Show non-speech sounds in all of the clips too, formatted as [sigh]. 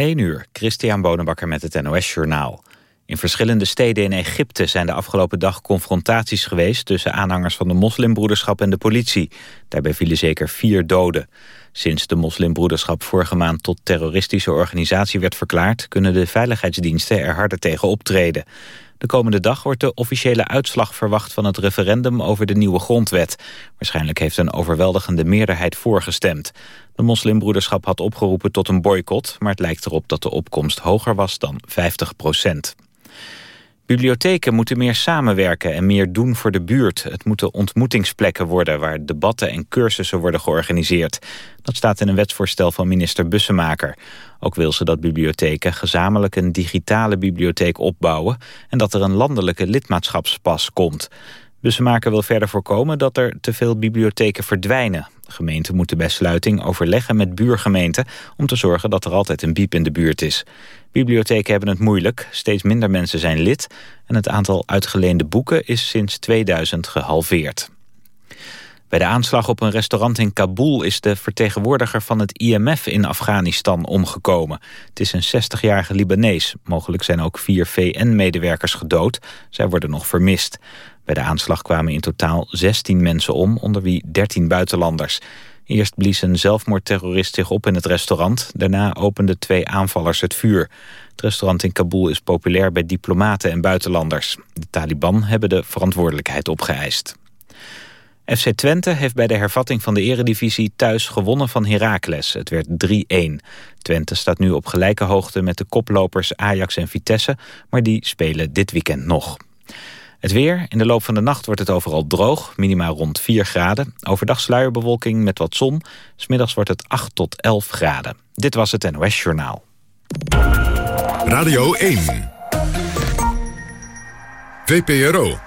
1 uur, Christian Bonenbakker met het NOS Journaal. In verschillende steden in Egypte zijn de afgelopen dag confrontaties geweest... tussen aanhangers van de moslimbroederschap en de politie. Daarbij vielen zeker vier doden. Sinds de moslimbroederschap vorige maand tot terroristische organisatie werd verklaard... kunnen de veiligheidsdiensten er harder tegen optreden. De komende dag wordt de officiële uitslag verwacht van het referendum over de nieuwe grondwet. Waarschijnlijk heeft een overweldigende meerderheid voorgestemd. De moslimbroederschap had opgeroepen tot een boycott... maar het lijkt erop dat de opkomst hoger was dan 50 procent. Bibliotheken moeten meer samenwerken en meer doen voor de buurt. Het moeten ontmoetingsplekken worden waar debatten en cursussen worden georganiseerd. Dat staat in een wetsvoorstel van minister Bussemaker. Ook wil ze dat bibliotheken gezamenlijk een digitale bibliotheek opbouwen... en dat er een landelijke lidmaatschapspas komt. Bussemaker wil verder voorkomen dat er te veel bibliotheken verdwijnen. Gemeenten moeten bij sluiting overleggen met buurgemeenten... om te zorgen dat er altijd een biep in de buurt is. Bibliotheken hebben het moeilijk, steeds minder mensen zijn lid... en het aantal uitgeleende boeken is sinds 2000 gehalveerd. Bij de aanslag op een restaurant in Kabul is de vertegenwoordiger van het IMF in Afghanistan omgekomen. Het is een 60-jarige Libanees. Mogelijk zijn ook vier VN-medewerkers gedood. Zij worden nog vermist. Bij de aanslag kwamen in totaal 16 mensen om, onder wie 13 buitenlanders. Eerst blies een zelfmoordterrorist zich op in het restaurant. Daarna openden twee aanvallers het vuur. Het restaurant in Kabul is populair bij diplomaten en buitenlanders. De Taliban hebben de verantwoordelijkheid opgeëist. FC Twente heeft bij de hervatting van de eredivisie thuis gewonnen van Heracles. Het werd 3-1. Twente staat nu op gelijke hoogte met de koplopers Ajax en Vitesse, maar die spelen dit weekend nog. Het weer. In de loop van de nacht wordt het overal droog. Minima rond 4 graden. Overdag sluierbewolking met wat zon. Smiddags wordt het 8 tot 11 graden. Dit was het NOS Journaal. Radio 1. VPRO.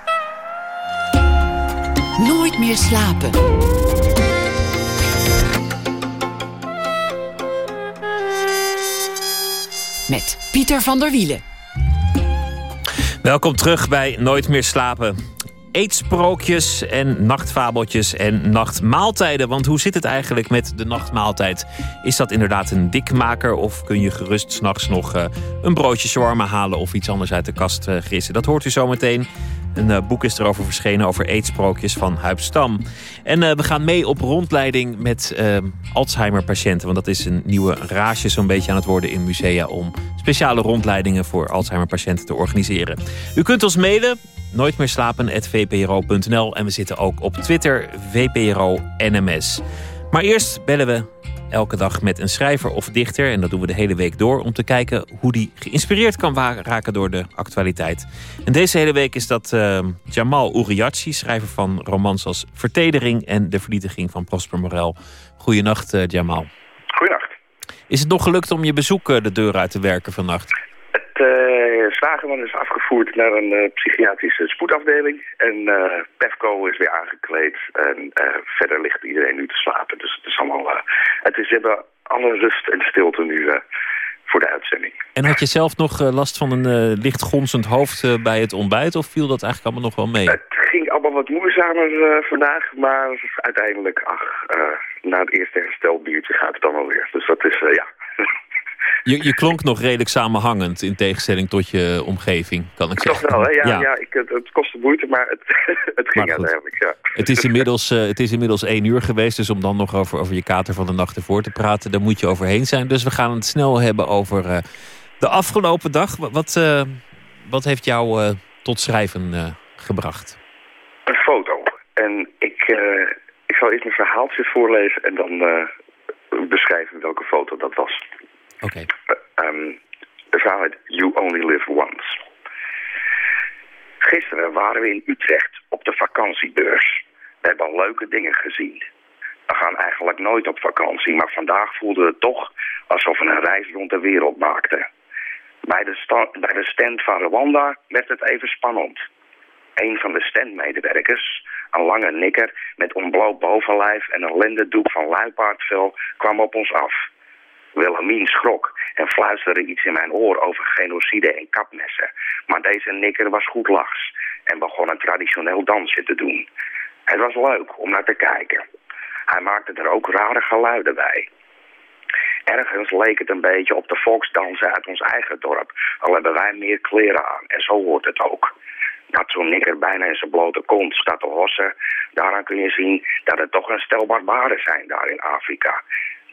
Nooit meer slapen. Met Pieter van der Wielen. Welkom terug bij Nooit meer slapen. Eetsprookjes en nachtfabeltjes en nachtmaaltijden. Want hoe zit het eigenlijk met de nachtmaaltijd? Is dat inderdaad een dikmaker of kun je gerust s'nachts nog uh, een broodje shawarma halen of iets anders uit de kast uh, gissen? Dat hoort u zo meteen. Een uh, boek is erover verschenen over eetsprookjes van Huib Stam. En we gaan mee op rondleiding met Alzheimer-patiënten. Want dat is een nieuwe rage zo'n beetje aan het worden in musea... om speciale rondleidingen voor Alzheimer-patiënten te organiseren. U kunt ons mailen nooit meer slapen@vpro.nl en we zitten ook op Twitter VPRO NMS. Maar eerst bellen we elke dag met een schrijver of dichter en dat doen we de hele week door om te kijken hoe die geïnspireerd kan raken door de actualiteit. En deze hele week is dat uh, Jamal Uriachi, schrijver van romans als Vertedering en De Vernietiging van Prosper Morel. Goedenacht uh, Jamal. Goedenacht. Is het nog gelukt om je bezoek uh, de deur uit te werken vannacht? Het uh, Zwageman is afgevoerd naar een uh, psychiatrische spoedafdeling. En uh, Pefco is weer aangekleed. En verder ligt iedereen nu te slapen. Dus het is allemaal... het is, hebben alle rust en stilte nu voor de uitzending. En had je zelf nog last van een licht gonzend hoofd bij het ontbijt? Of viel dat eigenlijk allemaal nog wel mee? Het ging allemaal wat moeizamer vandaag. Maar uiteindelijk, ach, na het eerste herstelbiertje gaat het dan alweer. Dus dat is, ja... Je, je klonk nog redelijk samenhangend in tegenstelling tot je omgeving, kan ik Toch zeggen. wel, hè? Ja, ja. ja ik, het, het kostte moeite, maar het, [laughs] het ging Maar goed. uiteindelijk, ja. Het is, inmiddels, uh, het is inmiddels één uur geweest, dus om dan nog over, over je kater van de nacht ervoor te praten, daar moet je overheen zijn. Dus we gaan het snel hebben over uh, de afgelopen dag. Wat, uh, wat heeft jou tot schrijven gebracht? Een foto. En ik, ik zal eerst mijn verhaaltje voorlezen en dan beschrijven welke foto dat was. Okay. Um, verhaal heet You Only Live Once. Gisteren waren we in Utrecht op de vakantiebeurs. We hebben al leuke dingen gezien. We gaan eigenlijk nooit op vakantie, maar vandaag voelde het toch alsof we een reis rond de wereld maakten. Bij de, bij de stand van Rwanda werd het even spannend. Een van de standmedewerkers, een lange nikker met ontbloot bovenlijf en een lendendoek van luipaardvel, kwam op ons af. Wilhelmien schrok en fluisterde iets in mijn oor over genocide en kapmessen. Maar deze nikker was goed lachs en begon een traditioneel dansje te doen. Het was leuk om naar te kijken. Hij maakte er ook rare geluiden bij. Ergens leek het een beetje op de volksdansen uit ons eigen dorp. Al hebben wij meer kleren aan. En zo hoort het ook. Dat zo'n nikker bijna in zijn blote kont staat te hossen. Daaraan kun je zien dat het toch een stel barbaren zijn daar in Afrika.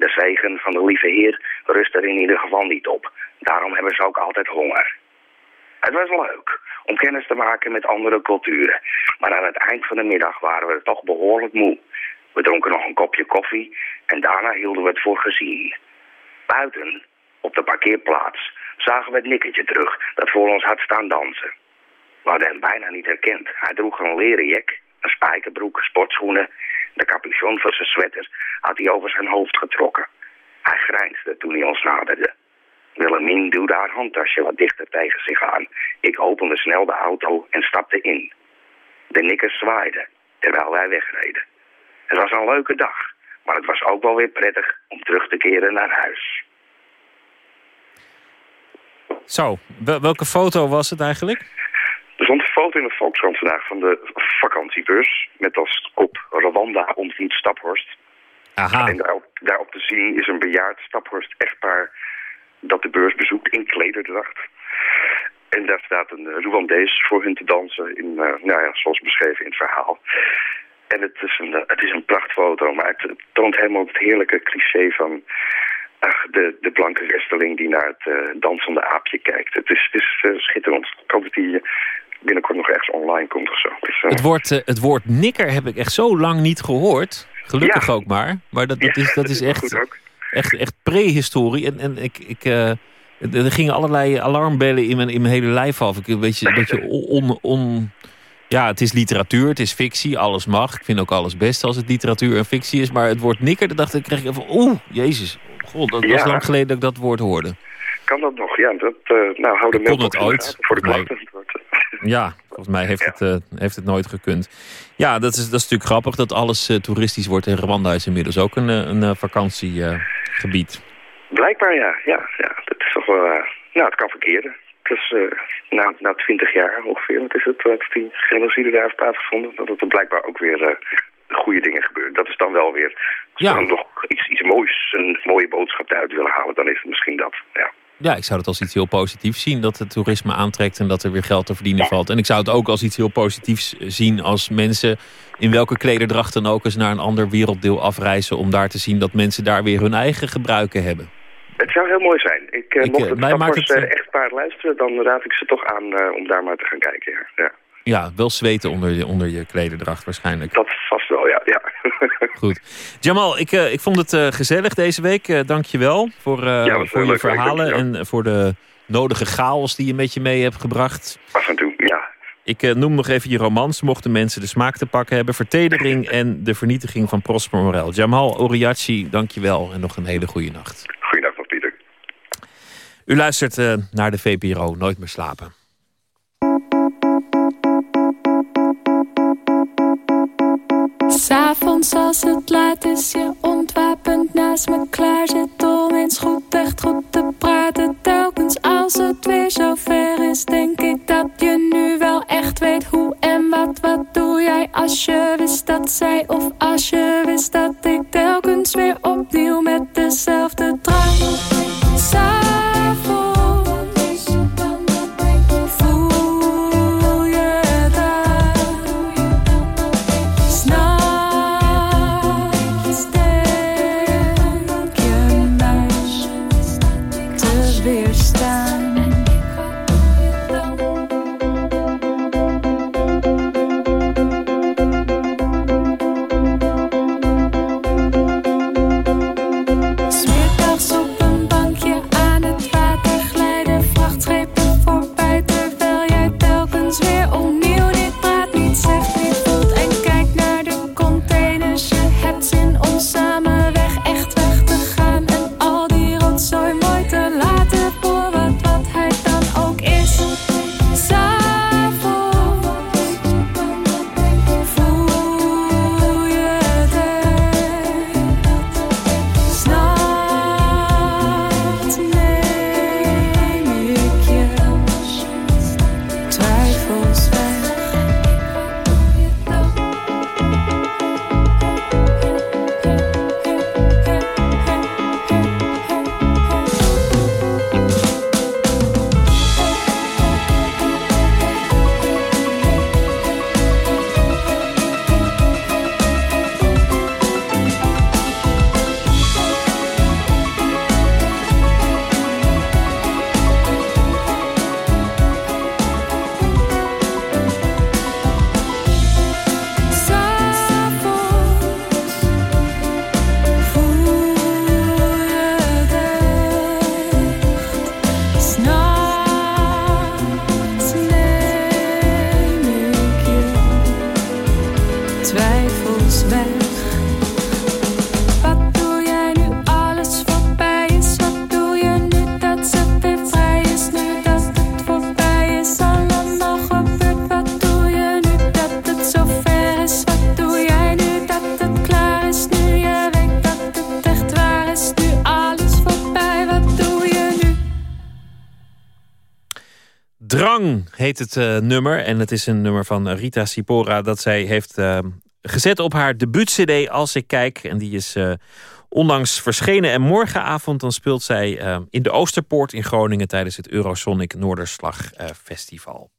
De zegen van de lieve heer rust er in ieder geval niet op. Daarom hebben ze ook altijd honger. Het was leuk om kennis te maken met andere culturen. Maar aan het eind van de middag waren we toch behoorlijk moe. We dronken nog een kopje koffie en daarna hielden we het voor gezien. Buiten, op de parkeerplaats, zagen we het nikkertje terug dat voor ons had staan dansen. We hadden hem bijna niet herkend. Hij droeg een leren jek, een spijkerbroek, sportschoenen. De capuchon van zijn sweater had hij over zijn hoofd getrokken. Hij grijnsde toen hij ons naderde. Willemien duwde haar handtasje wat dichter tegen zich aan. Ik opende snel de auto en stapte in. De nikkers zwaaiden, terwijl wij wegreden. Het was een leuke dag, maar het was ook wel weer prettig om terug te keren naar huis. Zo, welke foto was het eigenlijk? Er stond een foto in de Volkskrant vandaag van de vakantiebeurs... met als kop Rwanda ontmoet Staphorst. Aha. En daarop, daarop te zien is een bejaard Staphorst echtpaar dat de beurs bezoekt in klederdracht. En daar staat een Rwandees voor hun te dansen, in, uh, nou ja, zoals beschreven in het verhaal. En het is een, het is een prachtfoto, maar het, toont helemaal het heerlijke cliché van ach, de, de blanke westeling die naar het uh, dansende aapje kijkt. Het is, het is uh, schitterend. Ik hoop dat die binnenkort nog ergens online komt of zo. Dus, het, woord, het woord nikker heb ik echt zo lang niet gehoord. Gelukkig ook maar. Maar dat, dat, is, dat is echt echt, echt prehistorie. En, en ik, ik, uh, er gingen allerlei alarmbellen in mijn, in mijn hele lijf af. Ik een beetje, een beetje [laughs] on, on, ja, het is literatuur, het is fictie, alles mag. Ik vind ook alles best als het literatuur en fictie is. Maar het woord nikker, dat dacht ik, kreeg ik van, oeh, jezus. God, dat was lang geleden dat ik dat woord hoorde. Kan dat nog? Ja, dat, uh, nou, hou de het ooit. Voor de klachten. Ja, volgens mij heeft, Het, uh, heeft het nooit gekund. Ja, dat is, dat is natuurlijk grappig dat alles uh, toeristisch wordt. En Rwanda is inmiddels ook een, een vakantiegebied. Blijkbaar ja, ja, ja. Dat is toch wel, nou, het kan verkeren. Dus na, na 20 jaar ongeveer, wat is het, dat die genocide daar heeft plaatsgevonden, dat er blijkbaar ook weer goede dingen gebeuren. Dat is dan wel weer, als ja. dan nog iets, iets moois, een mooie boodschap uit willen halen, dan is het misschien dat, ja. Ja, ik zou het als iets heel positiefs zien dat het toerisme aantrekt en dat er weer geld te verdienen valt. En ik zou het ook als iets heel positiefs zien als mensen in welke klederdracht dan ook eens naar een ander werelddeel afreizen om daar te zien dat mensen daar weer hun eigen gebruiken hebben. Het zou heel mooi zijn. Ik, ik mocht het stappers het, echt paard luisteren, dan raad ik ze toch aan uh, om daar maar te gaan kijken. Ja. Ja. Wel zweten onder je, onder je klederdracht waarschijnlijk. Dat vast wel, ja. ja. [laughs] Goed. Jamal, ik, uh, ik vond het uh, gezellig deze week. Uh, Dank je wel voor, ja, voor je verhalen en voor de nodige chaos die je met je mee hebt gebracht. Af en toe, ja. Ik noem nog even je romans, mochten mensen de smaak te pakken hebben. Vertedering en de vernietiging van Prosper Morel. Jamal Oriachi, dank je wel en nog een hele goede nacht. Goeiedag Pieter. U luistert naar de VPRO Nooit meer slapen. S'avonds als het laat is, je ontwapend naast me klaar zit om eens goed echt goed te praten. Telkens als het weer zo ver is, denk ik dat je nu wel echt weet hoe en wat. Wat doe jij als je wist dat zij of als je wist dat ik telkens weer opnieuw met dezelfde drang. S'avonds. Het uh, nummer. En het is een nummer van Rita Sipora dat zij heeft uh, gezet op haar debuut-cd Als ik kijk. En die is uh, onlangs verschenen. En morgenavond dan speelt zij in de Oosterpoort in Groningen... tijdens het Eurosonic Noorderslag Festival.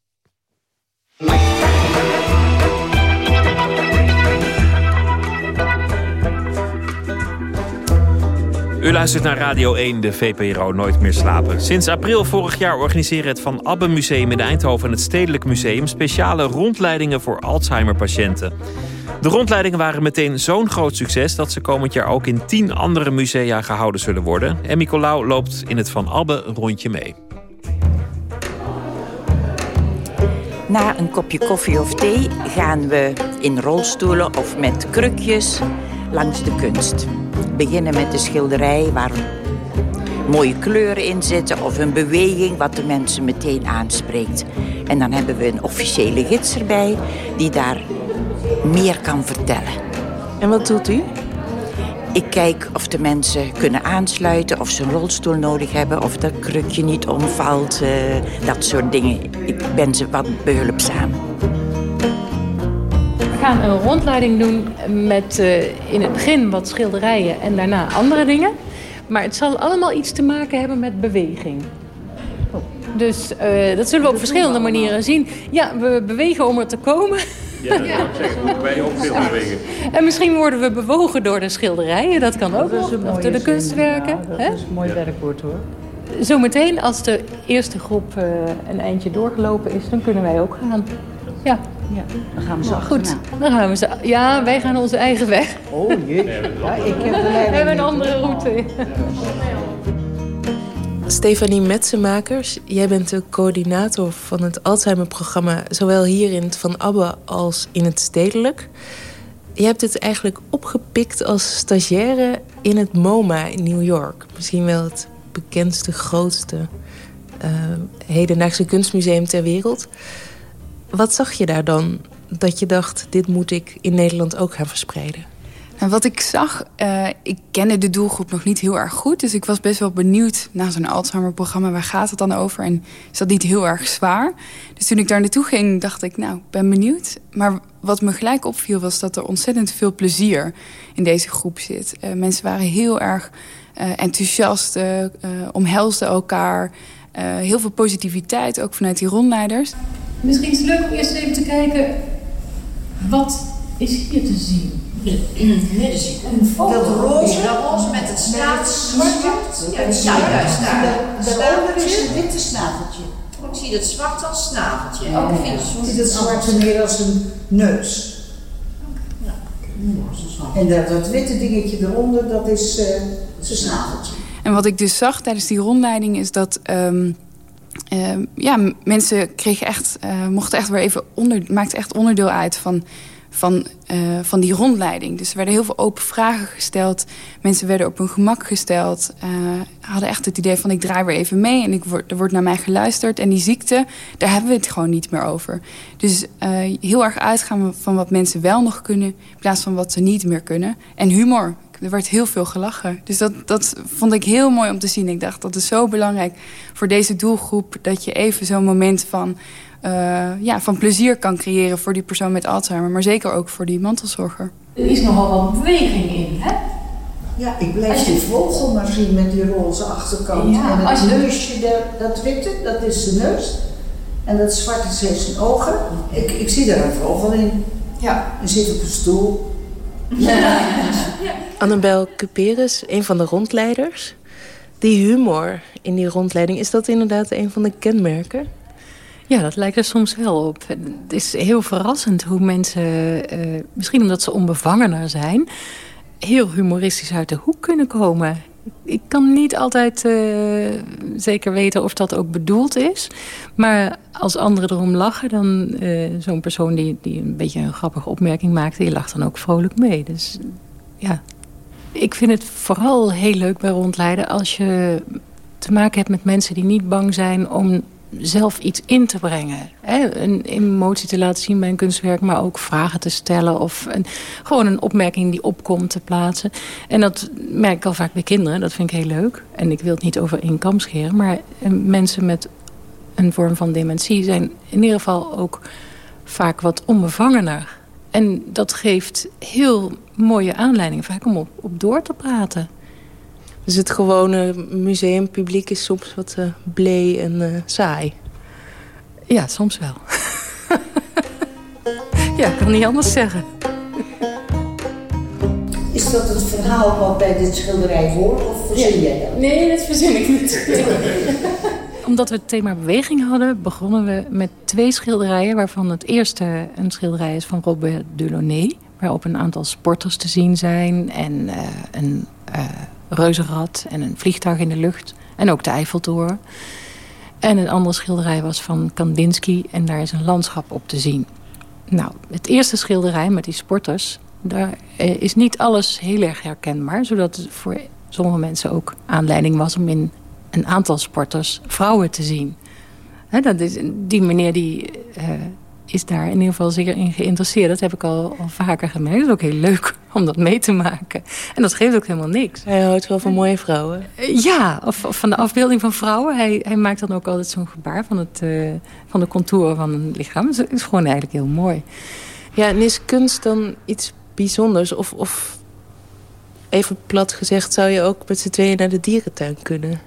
U luistert naar Radio 1, de VPRO Nooit meer slapen. Sinds april vorig jaar organiseren het Van Abbe Museum in Eindhoven... en het Stedelijk Museum speciale rondleidingen voor Alzheimer-patiënten. De rondleidingen waren meteen zo'n groot succes... dat ze komend jaar ook in tien andere musea gehouden zullen worden. En Nicolaou loopt in het Van Abbe rondje mee. Na een kopje koffie of thee gaan we in rolstoelen of met krukjes langs de kunst beginnen met de schilderij waar mooie kleuren in zitten of een beweging wat de mensen meteen aanspreekt. En dan hebben we een officiële gids erbij die daar meer kan vertellen. En wat doet u? Ik kijk of de mensen kunnen aansluiten, of ze een rolstoel nodig hebben, of dat krukje niet omvalt, uh, dat soort dingen. Ik ben ze wat behulpzaam gaan een rondleiding doen met uh, in het begin wat schilderijen en daarna andere dingen. Maar het zal allemaal iets te maken hebben met beweging. Dus uh, dat zullen we op verschillende manieren zien. Ja, we bewegen om er te komen. Ja, dat ja. zeggen. Wij ook veel bewegen. En misschien worden we bewogen door de schilderijen. Dat kan ook nog. Of door de kunstwerken. Ja, dat is een mooi werkwoord hoor. Zometeen, als de eerste groep uh, een eindje doorgelopen is, dan kunnen wij ook gaan. Ja. Ja, dan gaan we zo Goed, dan gaan we zo. Ja, wij gaan onze eigen weg. Oh jee. Ja, ik heb We hebben een andere route. Stefanie Metsenmakers, jij bent de coördinator van het Alzheimer-programma... zowel hier in het Van Abbe als in het Stedelijk. Je hebt het eigenlijk opgepikt als stagiaire in het MoMA in New York. Misschien wel het bekendste, grootste uh, hedendaagse kunstmuseum ter wereld... Wat zag je daar dan dat je dacht... dit moet ik in Nederland ook gaan verspreiden? Nou, wat ik zag, uh, ik kende de doelgroep nog niet heel erg goed. Dus ik was best wel benieuwd naar zo'n Alzheimer-programma. Waar gaat het dan over? En is dat niet heel erg zwaar? Dus toen ik daar naartoe ging, dacht ik, nou, ben benieuwd. Maar wat me gelijk opviel, was dat er ontzettend veel plezier in deze groep zit. Uh, mensen waren heel erg uh, enthousiast, omhelsden elkaar. heel veel positiviteit, ook vanuit die rondleiders. Misschien is het leuk om eerst even te kijken... wat is hier te zien? Een vogel. Dat roze, dat roze met het snaveltje. Ja, ja, juist daar. Daaronder is het witte snaveltje. Ik zie het zwart als snaveltje. Oh, ik zie het zwarte meer als een neus. Ja. En dat, dat witte dingetje eronder, dat is uh, zijn snaveltje. En wat ik dus zag tijdens die rondleiding is dat... Um, uh, ja, mensen kregen echt, uh, mochten echt weer even onder, maakten echt onderdeel uit van, van, uh, van die rondleiding. Dus er werden heel veel open vragen gesteld. Mensen werden op hun gemak gesteld. hadden echt het idee van ik draai weer even mee en ik word, er wordt naar mij geluisterd. En die ziekte, daar hebben we het gewoon niet meer over. Dus heel erg uitgaan van wat mensen wel nog kunnen in plaats van wat ze niet meer kunnen. En humor er werd heel veel gelachen. Dus dat, dat vond ik heel mooi om te zien. Ik dacht, dat is zo belangrijk voor deze doelgroep... dat je even zo'n moment van, uh, ja, van plezier kan creëren... voor die persoon met Alzheimer, maar zeker ook voor die mantelzorger. Er is nogal wat beweging in, hè? Ja, ik blijf die vogel maar zien met die roze achterkant. Ja, en het neusje, dat, dat witte, dat is de neus. En dat zwarte is zijn ogen. Ik, ik zie daar een vogel in. Ja. En zit op een stoel. Annabel Cuperus, een van de rondleiders. Die humor in die rondleiding, is dat inderdaad een van de kenmerken? Ja, dat lijkt er soms wel op. Het is heel verrassend hoe mensen, uh, misschien omdat ze onbevangener zijn... heel humoristisch uit de hoek kunnen komen ik kan niet altijd uh, zeker weten of dat ook bedoeld is. Maar als anderen erom lachen, dan uh, zo'n persoon die, die een beetje een grappige opmerking maakt... die lacht dan ook vrolijk mee. Dus ja, ik vind het vooral heel leuk bij rondleiden... als je te maken hebt met mensen die niet bang zijn om zelf iets in te brengen. Hè? Een emotie te laten zien bij een kunstwerk, maar ook vragen te stellen... of een, gewoon een opmerking die opkomt te plaatsen. En dat merk ik al vaak bij kinderen, dat vind ik heel leuk. En ik wil het niet over één scheren, maar eh, mensen met een vorm van dementie... zijn in ieder geval ook vaak wat onbevangener. En dat geeft heel mooie aanleidingen vaak om op door te praten. Dus het gewone museumpubliek is soms wat uh, blee en uh, saai? Ja, soms wel. [laughs] ja, ik kan niet anders zeggen. Is dat het verhaal wat bij dit schilderij hoort of verzin jij dat? Nee, dat verzin ik niet. [laughs] Omdat we het thema beweging hadden, begonnen we met twee schilderijen... waarvan het eerste een schilderij is van Robert Delaunay... waarop een aantal sporters te zien zijn en uh, een uh, reuzenrad en een vliegtuig in de lucht. En ook de Eiffeltoren. En een andere schilderij was van Kandinsky en daar is een landschap op te zien. Nou, het eerste schilderij met die sporters... daar uh, is niet alles heel erg herkenbaar... zodat het voor sommige mensen ook aanleiding was om in een aantal sporters vrouwen te zien. Dat is, die meneer die, uh, is daar in ieder geval zeker in geïnteresseerd. Dat heb ik al, al vaker gemerkt. Het is ook heel leuk [laughs] om dat mee te maken. En dat geeft ook helemaal niks. Hij houdt wel van mooie vrouwen. Uh, ja, of, of, van de afbeelding van vrouwen. Hij, hij maakt dan ook altijd zo'n gebaar van, het, uh, van de contouren van een lichaam. Dus het is gewoon eigenlijk heel mooi. Ja, en is kunst dan iets bijzonders? Of, of even plat gezegd, zou je ook met z'n tweeën naar de dierentuin kunnen?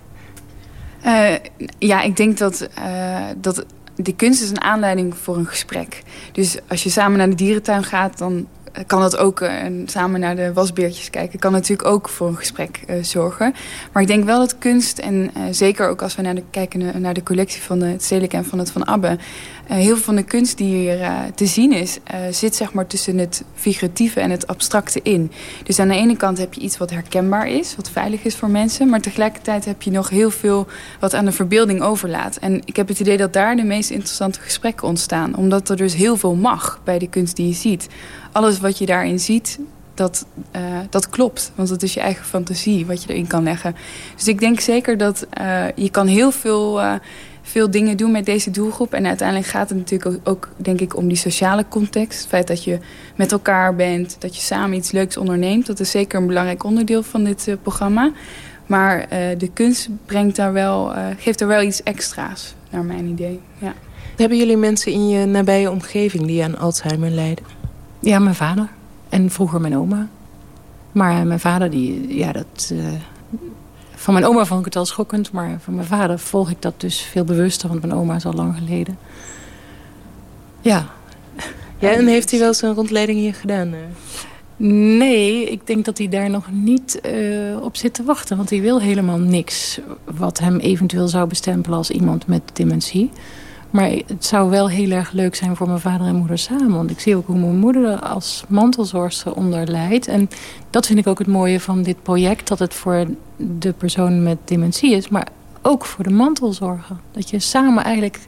Uh, ja, ik denk dat, uh, dat de kunst is een aanleiding voor een gesprek. Dus als je samen naar de dierentuin gaat, dan kan dat ook uh, samen naar de wasbeertjes kijken. Kan natuurlijk ook voor een gesprek zorgen. Maar ik denk wel dat kunst, en zeker ook als we naar de, kijken naar de collectie van het Stedelijk en van het Van Abbe... heel veel van de kunst die hier te zien is, zit zeg maar tussen het figuratieve en het abstracte in. Dus aan de ene kant heb je iets wat herkenbaar is, wat veilig is voor mensen. Maar tegelijkertijd heb je nog heel veel wat aan de verbeelding overlaat. En ik heb het idee dat daar de meest interessante gesprekken ontstaan. Omdat er dus heel veel mag bij de kunst die je ziet. Alles wat je daarin ziet, dat, uh, dat klopt. Want dat is je eigen fantasie wat je erin kan leggen. Dus ik denk zeker dat uh, je kan heel veel... Uh, veel dingen doen met deze doelgroep. En uiteindelijk gaat het natuurlijk ook, denk ik, om die sociale context. Het feit dat je met elkaar bent, dat je samen iets leuks onderneemt. Dat is zeker een belangrijk onderdeel van dit programma. Maar de kunst brengt daar wel, geeft er wel iets extra's, naar mijn idee. Ja. Hebben jullie mensen in je nabije omgeving die aan Alzheimer lijden? Ja, mijn vader. En vroeger mijn oma. Maar mijn vader, die, ja, dat... Van mijn oma vond ik het al schokkend, maar van mijn vader volg ik dat dus veel bewuster, want mijn oma is al lang geleden. Ja. Ja, en heeft hij wel zijn rondleiding hier gedaan? Nee, ik denk dat hij daar nog niet uh, op zit te wachten. Want hij wil helemaal niks wat hem eventueel zou bestempelen als iemand met dementie. Maar het zou wel heel erg leuk zijn voor mijn vader en moeder samen. Want ik zie ook hoe mijn moeder er als mantelzorgster onder lijdt. En dat vind ik ook het mooie van dit project. Dat het voor de persoon met dementie is. Maar ook voor de mantelzorger. Dat je samen eigenlijk...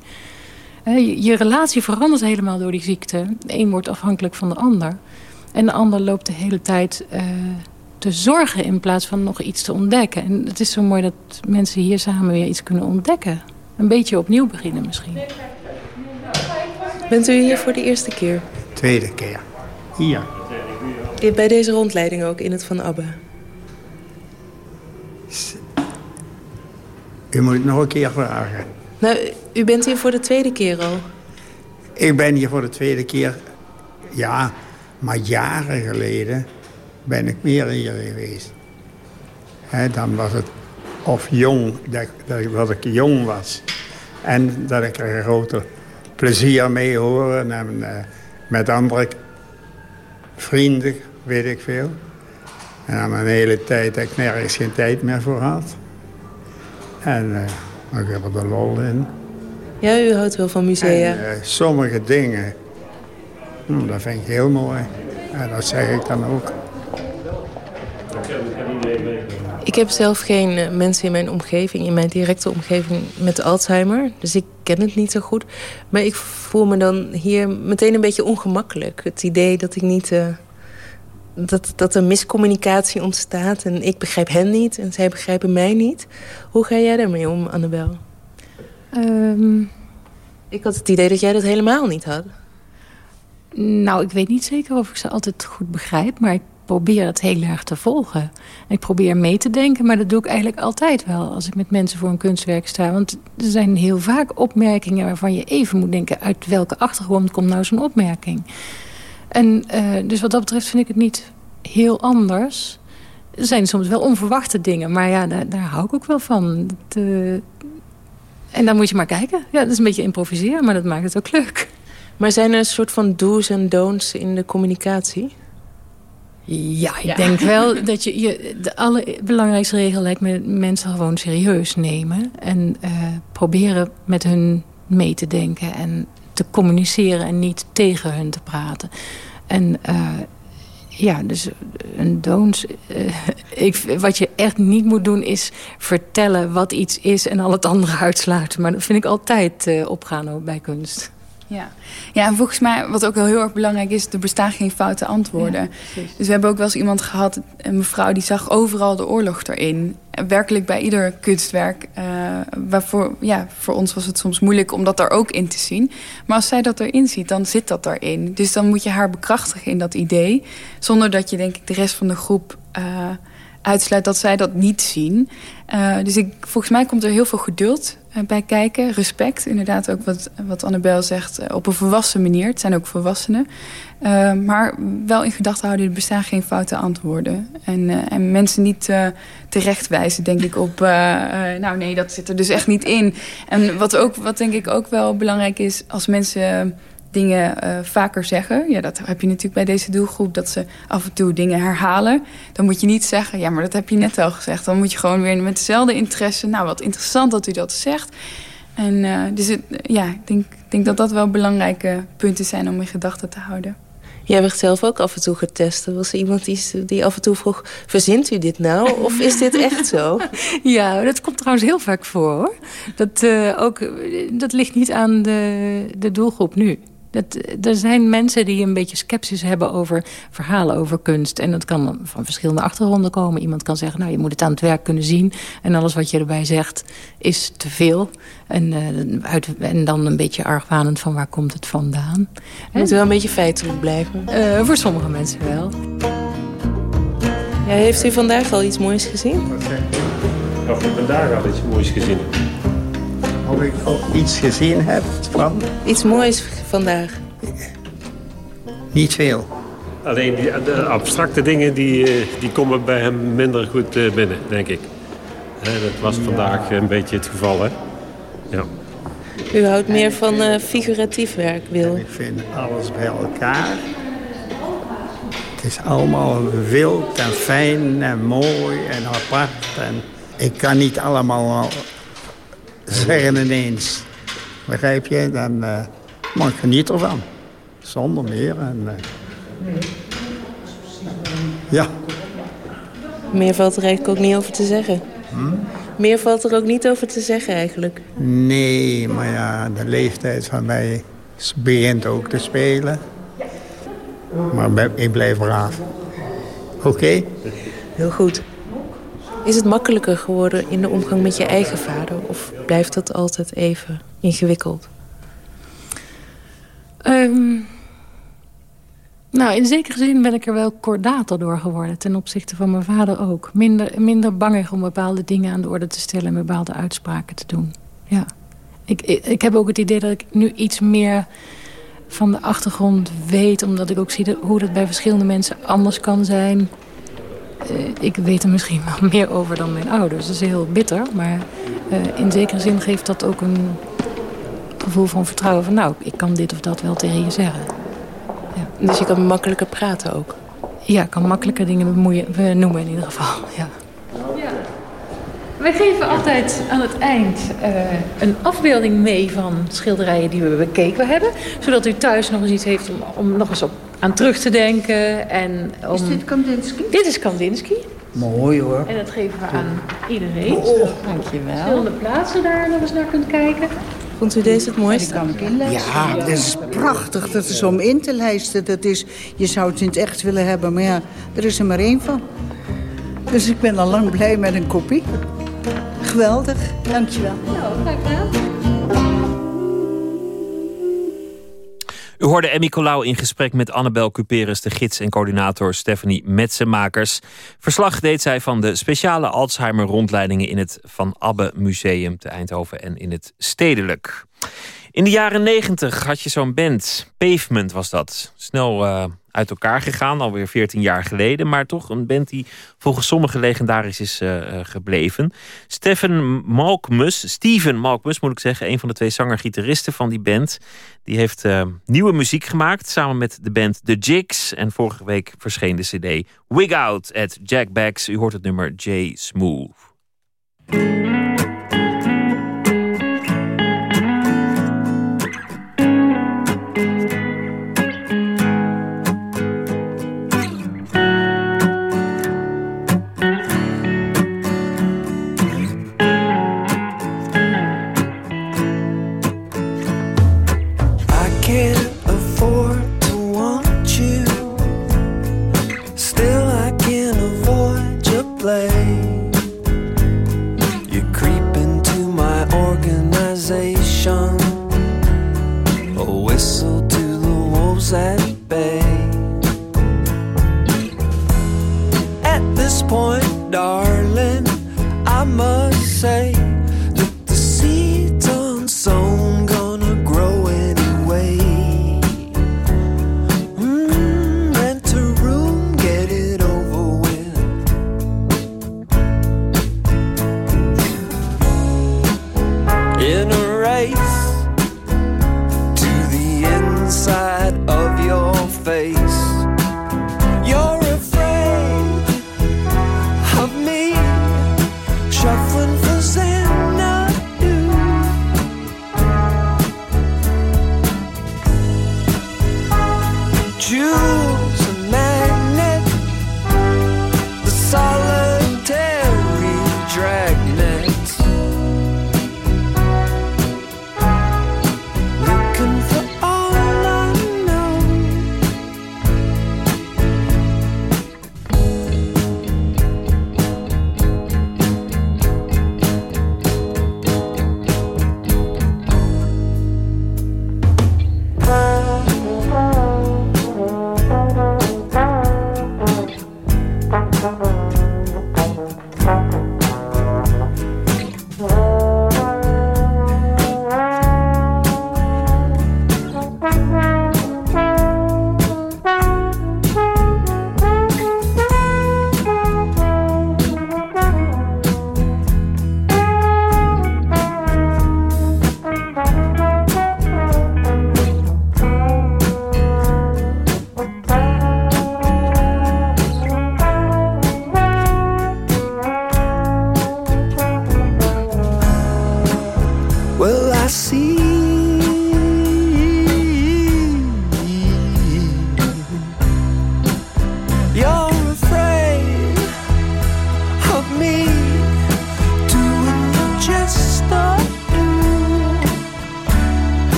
Je, relatie verandert helemaal door die ziekte. De een wordt afhankelijk van de ander. En de ander loopt de hele tijd uh, te zorgen in plaats van nog iets te ontdekken. En het is zo mooi dat mensen hier samen weer iets kunnen ontdekken een beetje opnieuw beginnen misschien. Bent u hier voor de eerste keer? Tweede keer. Hier. Bij deze rondleiding ook in het Van Abbe? U moet het nog een keer vragen. Nou, u bent hier voor de tweede keer al. Ik ben hier voor de tweede keer, ja, maar jaren geleden ben ik meer hier geweest. He, dan was het of jong, dat, dat, ik jong was. En dat ik er een grote plezier mee horen en uh, met andere vrienden, weet ik veel. En dan een hele tijd dat ik nergens geen tijd meer voor had. En uh, ik heb er de lol in. Ja, u houdt wel van musea. En, uh, sommige dingen, nou, dat vind ik heel mooi. En dat zeg ik dan ook. Ik heb zelf geen uh, mensen in mijn omgeving, in mijn directe omgeving met Alzheimer. Dus ik ken het niet zo goed. Maar ik voel me dan hier meteen een beetje ongemakkelijk. Het idee dat ik niet... Uh, dat, dat er miscommunicatie ontstaat en ik begrijp hen niet en zij begrijpen mij niet. Hoe ga jij daarmee om, Annabel? Um... Ik had het idee dat jij dat helemaal niet had. Nou, ik weet niet zeker of ik ze altijd goed begrijp. Maar ik probeer het heel erg te volgen. Ik probeer mee te denken, maar dat doe ik eigenlijk altijd wel... als ik met mensen voor een kunstwerk sta. Want er zijn heel vaak opmerkingen waarvan je even moet denken... uit welke achtergrond komt nou zo'n opmerking. En uh, dus wat dat betreft vind ik het niet heel anders. Er zijn soms wel onverwachte dingen, maar ja, daar, daar hou ik ook wel van. Uh, en dan moet je maar kijken. Ja, dat is een beetje improviseren, maar dat maakt het ook leuk. Maar zijn er een soort van do's en don'ts in de communicatie? Ja, ik denk wel [laughs] dat je, je de allerbelangrijkste regel lijkt me mensen gewoon serieus nemen. En uh, proberen met hun mee te denken en te communiceren en niet tegen hun te praten. En uh, ja, dus een doons. Uh, [laughs] ik, wat je echt niet moet doen is vertellen wat iets is en al het andere uitsluiten. Maar dat vind ik altijd uh, opgaan bij kunst. Ja. ja, en volgens mij, wat ook wel heel erg belangrijk is... er bestaan geen foute antwoorden. Ja, dus we hebben ook wel eens iemand gehad... een mevrouw die zag overal de oorlog erin. Werkelijk bij ieder kunstwerk. Uh, waarvoor, ja, voor ons was het soms moeilijk om dat er ook in te zien. Maar als zij dat erin ziet, dan zit dat erin. Dus dan moet je haar bekrachtigen in dat idee. Zonder dat je, denk ik, de rest van de groep... Uh, uitsluit dat zij dat niet zien. Uh, dus ik, volgens mij komt er heel veel geduld uh, bij kijken. Respect, inderdaad ook wat, wat Annabel zegt, uh, op een volwassen manier. Het zijn ook volwassenen. maar wel in gedachten houden, er bestaan geen foute antwoorden. En, en mensen niet terechtwijzen, denk ik, op... nou nee, dat zit er dus echt niet in. En wat, ook, wat denk ik ook wel belangrijk is, als mensen dingen uh, vaker zeggen. Ja, dat heb je natuurlijk bij deze doelgroep, dat ze af en toe dingen herhalen. Dan moet je niet zeggen, ja, maar dat heb je net al gezegd. Dan moet je gewoon weer met dezelfde interesse... nou, wat interessant dat u dat zegt. En uh, dus het, ja, ik denk, denk dat dat wel belangrijke punten zijn om in gedachten te houden. Jij werd zelf ook af en toe getest. Er was iemand die, die af en toe vroeg... verzint u dit nou? Of is dit echt zo? [laughs] ja, dat komt trouwens heel vaak voor, hoor. Dat, uh, ook, dat ligt niet aan de, de doelgroep nu. Dat, er zijn mensen die een beetje sceptisch hebben over verhalen over kunst. En dat kan van verschillende achtergronden komen. Iemand kan zeggen, nou je moet het aan het werk kunnen zien. En alles wat je erbij zegt is te veel. En, uh, uit, en dan een beetje argwanend van waar komt het vandaan. Je moet wel een beetje feitelijk blijven. Uh, voor sommige mensen wel. Ja, heeft u vandaag al iets moois gezien? Wat zeg je? Of je vandaag al iets moois gezien Of ik ook iets gezien heb van... Iets moois vandaag? Niet veel. Alleen die, de abstracte dingen die, die komen bij hem minder goed binnen, denk ik. dat was vandaag een beetje het geval, hè? Ja. U houdt meer van uh, figuratief werk, Wil? En ik vind alles bij elkaar. Het is allemaal wild en fijn en mooi en apart. En ik kan niet allemaal zeggen ineens. Begrijp je? Dan... Uh, maar ik geniet ervan. Zonder meer. En, uh... Ja. Meer valt er eigenlijk ook niet over te zeggen. Hm? Meer valt er ook niet over te zeggen eigenlijk. Nee, maar ja, de leeftijd van mij begint ook te spelen. Maar ik blijf braaf. Oké? Okay? Heel goed. Is het makkelijker geworden in de omgang met je eigen vader? Of blijft dat altijd even ingewikkeld? Um, nou, in zekere zin ben ik er wel kordater door geworden... ten opzichte van mijn vader ook. Minder, minder bangig om bepaalde dingen aan de orde te stellen... en bepaalde uitspraken te doen. Ja. Ik, ik, heb ook het idee dat ik nu iets meer van de achtergrond weet... omdat ik ook zie hoe dat bij verschillende mensen anders kan zijn. Uh, ik weet er misschien wel [laughs] meer over dan mijn ouders. Dat is heel bitter, maar uh, in zekere zin geeft dat ook een gevoel van vertrouwen van... nou, ik kan dit of dat wel tegen je zeggen. Ja. Dus je kan makkelijker praten ook? Ja, ik kan makkelijker dingen bemoeien, noemen in ieder geval, [laughs] ja. ja. Wij geven altijd aan het eind uh, een afbeelding mee van schilderijen die we bekeken hebben. Zodat u thuis nog eens iets heeft om, om nog eens op, aan terug te denken. En om... Is dit Kandinsky? Dit is Kandinsky. Mooi hoor. En dat geven we aan iedereen. Oh, dankjewel. Verschillende plaatsen daar nog eens naar kunt kijken. Vond u deze het mooiste? kan ik inlijsten. Ja, dat is prachtig. Dat is om in te lijsten. Dat is, je zou het in het echt willen hebben, maar ja, er is er maar één van. Dus ik ben al lang blij met een kopie. Geweldig, dankjewel. Nou, graag gedaan. U hoorde Emmy Colau in gesprek met Annabel Cuperus, de gids en coördinator Stephanie Metsenmakers. Verslag deed zij van de speciale Alzheimer-rondleidingen in het Van Abbe Museum te Eindhoven en in het Stedelijk. In de jaren negentig had je zo'n band, Pavement was dat. Snel uh, uit elkaar gegaan, alweer 14 jaar geleden. Maar toch een band die volgens sommigen legendarisch is uh, gebleven. Stephen Malkmus, Steven Malkmus moet ik zeggen, een van de twee zanger-gitaristen van die band. Die heeft nieuwe muziek gemaakt samen met de band The Jigs. En vorige week verscheen de cd Wig Out at Jack Backs. U hoort het nummer J Smooth.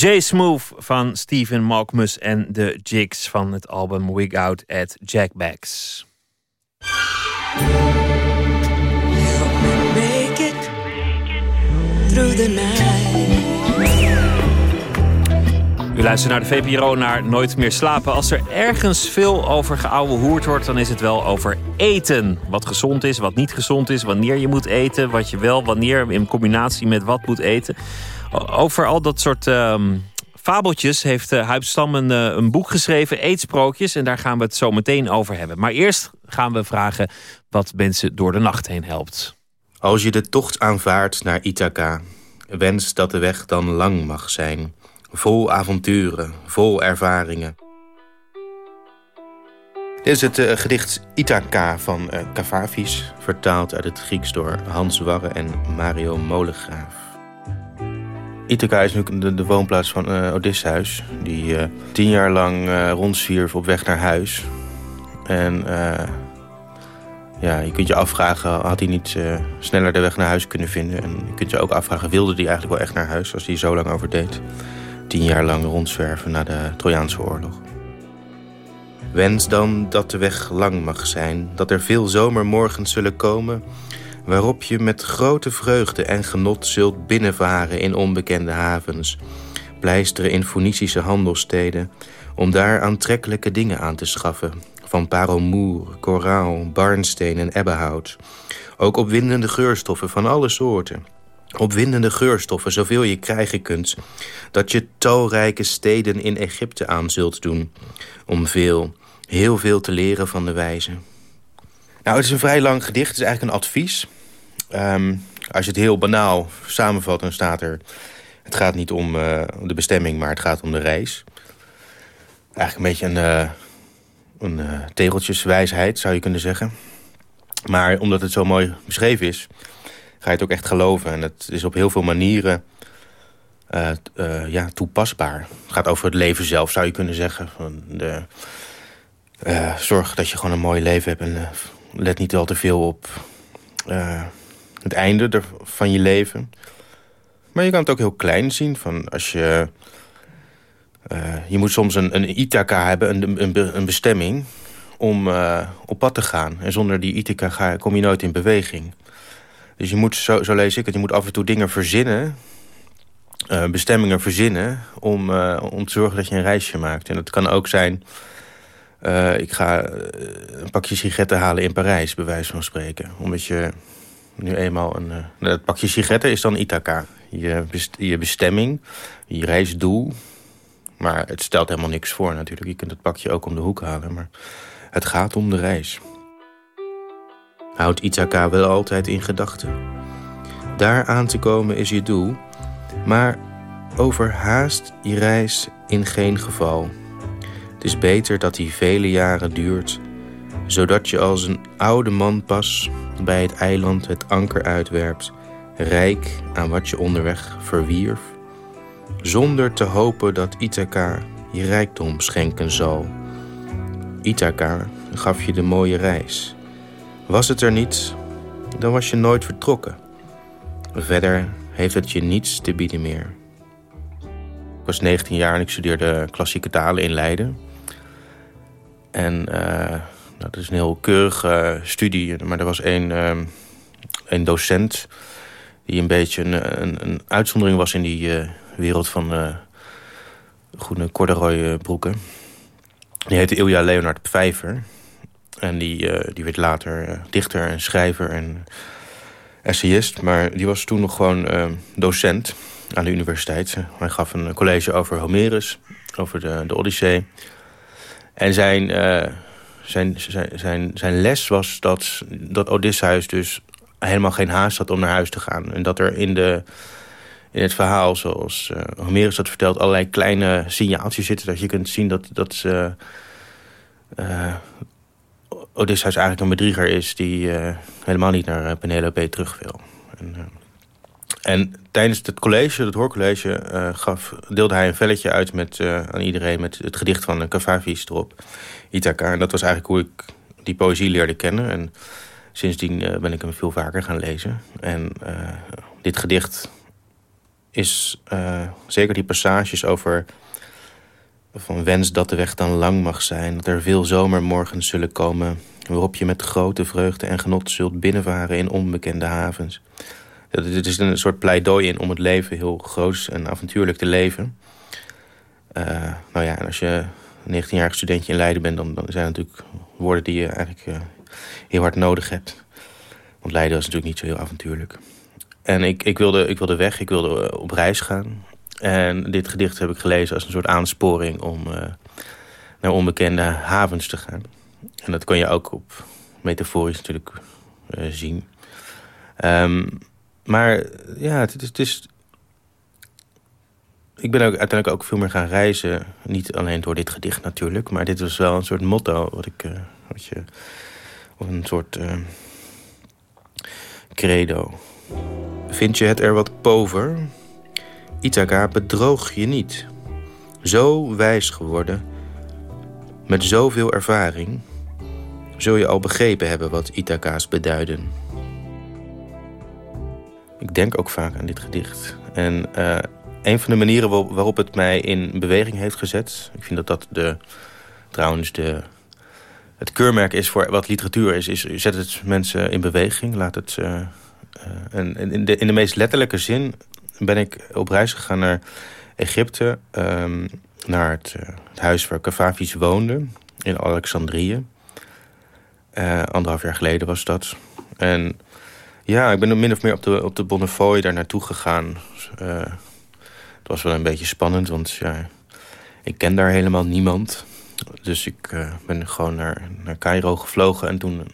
J-Smooth van Steven Malkmus en de Jigs van het album Wig Out at the night. U luistert naar de VPRO naar Nooit meer slapen. Als er ergens veel over geouwe hoerd wordt, dan is het wel over eten. Wat gezond is, wat niet gezond is, wanneer je moet eten, wat je wel, wanneer in combinatie met wat moet eten. Over al dat soort ehm, fabeltjes heeft uh, een, uh, een boek geschreven, Eetsprookjes. En daar gaan we het zo meteen over hebben. Maar eerst gaan we vragen wat mensen door de nacht heen helpt. Als je de tocht aanvaardt naar Ithaca, wens dat de weg dan lang mag zijn. Vol avonturen, vol ervaringen. Dit is het uh, gedicht Ithaca van uh, vertaald uit het Grieks door Hans Warre en Mario Molengraaf. Ithaca is nu de, de woonplaats van uh, Odysseus, die tien jaar lang rondzwierf op weg naar huis. En ja, je kunt je afvragen, had hij niet sneller de weg naar huis kunnen vinden? En je kunt je ook afvragen, wilde hij eigenlijk wel echt naar huis als hij zo lang over deed? Tien jaar lang rondzwerven na de Trojaanse oorlog. Wens dan dat de weg lang mag zijn, dat er veel zomermorgens zullen komen... waarop je met grote vreugde en genot zult binnenvaren in onbekende havens... pleisteren in Phoenicische handelsteden... om daar aantrekkelijke dingen aan te schaffen... van parelmoer, koraal, barnsteen en ebbenhout... ook opwindende geurstoffen van alle soorten opwindende geurstoffen, zoveel je krijgen kunt... dat je talrijke steden in Egypte aan zult doen... om veel, heel veel te leren van de wijze. Nou, het is een vrij lang gedicht, het is eigenlijk een advies. Um, als je het heel banaal samenvat, dan staat er... het gaat niet om uh, de bestemming, maar het gaat om de reis. Eigenlijk een beetje een, uh, een uh, tegeltjeswijsheid, zou je kunnen zeggen. Maar omdat het zo mooi beschreven is ga je het ook echt geloven. En het is op heel veel manieren uh, uh, ja, toepasbaar. Het gaat over het leven zelf, zou je kunnen zeggen. Van de, uh, zorg dat je gewoon een mooi leven hebt. En let niet al te veel op het einde van je leven. Maar je kan het ook heel klein zien. Van als je, je moet soms een, een Ithaca hebben, een, een, een bestemming... om op pad te gaan. En zonder die Ithaca kom je nooit in beweging. Dus je moet, zo, lees ik het, je moet af en toe dingen verzinnen... Uh, bestemmingen verzinnen om, uh, om te zorgen dat je een reisje maakt. En dat kan ook zijn... Uh, ik ga een pakje sigaretten halen in Parijs, bij wijze van spreken. Omdat je nu eenmaal een... Het pakje sigaretten is dan Ithaca. Je, je bestemming, je reisdoel. Maar het stelt helemaal niks voor natuurlijk. Je kunt het pakje ook om de hoek halen. Maar het gaat om de reis houdt Ithaca wel altijd in gedachten. Daar aan te komen is je doel, maar overhaast je reis in geen geval. Het is beter dat die vele jaren duurt, zodat je als een oude man pas bij het eiland het anker uitwerpt, rijk aan wat je onderweg verwierf, zonder te hopen dat Ithaca je rijkdom schenken zal. Ithaca gaf je de mooie reis was het er niet, dan was je nooit vertrokken. Verder heeft het je niets te bieden meer. Ik was 19 jaar en ik studeerde klassieke talen in Leiden. En uh, dat is een heel keurige studie. Maar er was één, een docent die een beetje een, een, uitzondering was in die uh, wereld van uh, groene corduroy broeken. Die heette Ilja Leonard Pfeiffer. En die, uh, die werd later uh, dichter en schrijver en essayist. Maar die was toen nog gewoon uh, docent aan de universiteit. Hij gaf een college over Homerus, over de, de Odyssee. En zijn, zijn, zijn, zijn, zijn les was dat, dat Odysseus dus helemaal geen haast had om naar huis te gaan. En dat er in, de, in het verhaal, zoals Homerus dat vertelt... allerlei kleine signaaltjes zitten. Dat je kunt zien dat... dat ze, Odysseus eigenlijk een bedrieger is... die uh, helemaal niet naar eh, Penelope terug wil. En, uh, en tijdens het college, het hoorcollege... Gaf, deelde hij een velletje uit met, aan iedereen... met het gedicht van Cavafis erop, Ithaca. En dat was eigenlijk hoe ik die poëzie leerde kennen. En sindsdien ben ik hem veel vaker gaan lezen. En dit gedicht is zeker die passages over van wens dat de weg dan lang mag zijn, dat er veel zomermorgens zullen komen, waarop je met grote vreugde en genot zult binnenvaren in onbekende havens. Het is een soort pleidooi in om het leven heel groot en avontuurlijk te leven. Uh, nou ja, en als je 19-jarig studentje in Leiden bent, dan, zijn het natuurlijk woorden die je eigenlijk uh, heel hard nodig hebt. Want Leiden was natuurlijk niet zo heel avontuurlijk. En ik, ik, wilde, ik wilde weg, ik wilde eh, op reis gaan. En dit gedicht heb ik gelezen als een soort aansporing om naar onbekende havens te gaan. En dat kan je ook op metaforisch natuurlijk uh, zien. Um, maar ja, het is, Ik ben ook uiteindelijk ook veel meer gaan reizen. Niet alleen door dit gedicht natuurlijk. Maar dit was wel een soort motto. Wat ik, uh, wat je, of een soort uh, credo. Vind je het er wat pover? Ithaca bedroog je niet. Zo wijs geworden. Met zoveel ervaring. Zul je al begrepen hebben wat Ithaca's beduiden. Ik denk ook vaak aan dit gedicht. En uh, een van de manieren waarop het mij in beweging heeft gezet... ik vind dat dat de, trouwens de, het keurmerk is voor wat literatuur is... is zet het mensen in beweging. Laat het, uh, uh, en in, de, in de meest letterlijke zin ben ik op reis gegaan naar Egypte... Um, naar het, het, huis waar Cavafis woonde, in Alexandrië. anderhalf jaar geleden was dat. En ja, ik ben min of meer op de, op de Bonnefoy daar naartoe gegaan. Uh, het was wel een beetje spannend, want ja, ik ken daar helemaal niemand. Dus ik uh, ben gewoon naar, naar Cairo gevlogen en toen een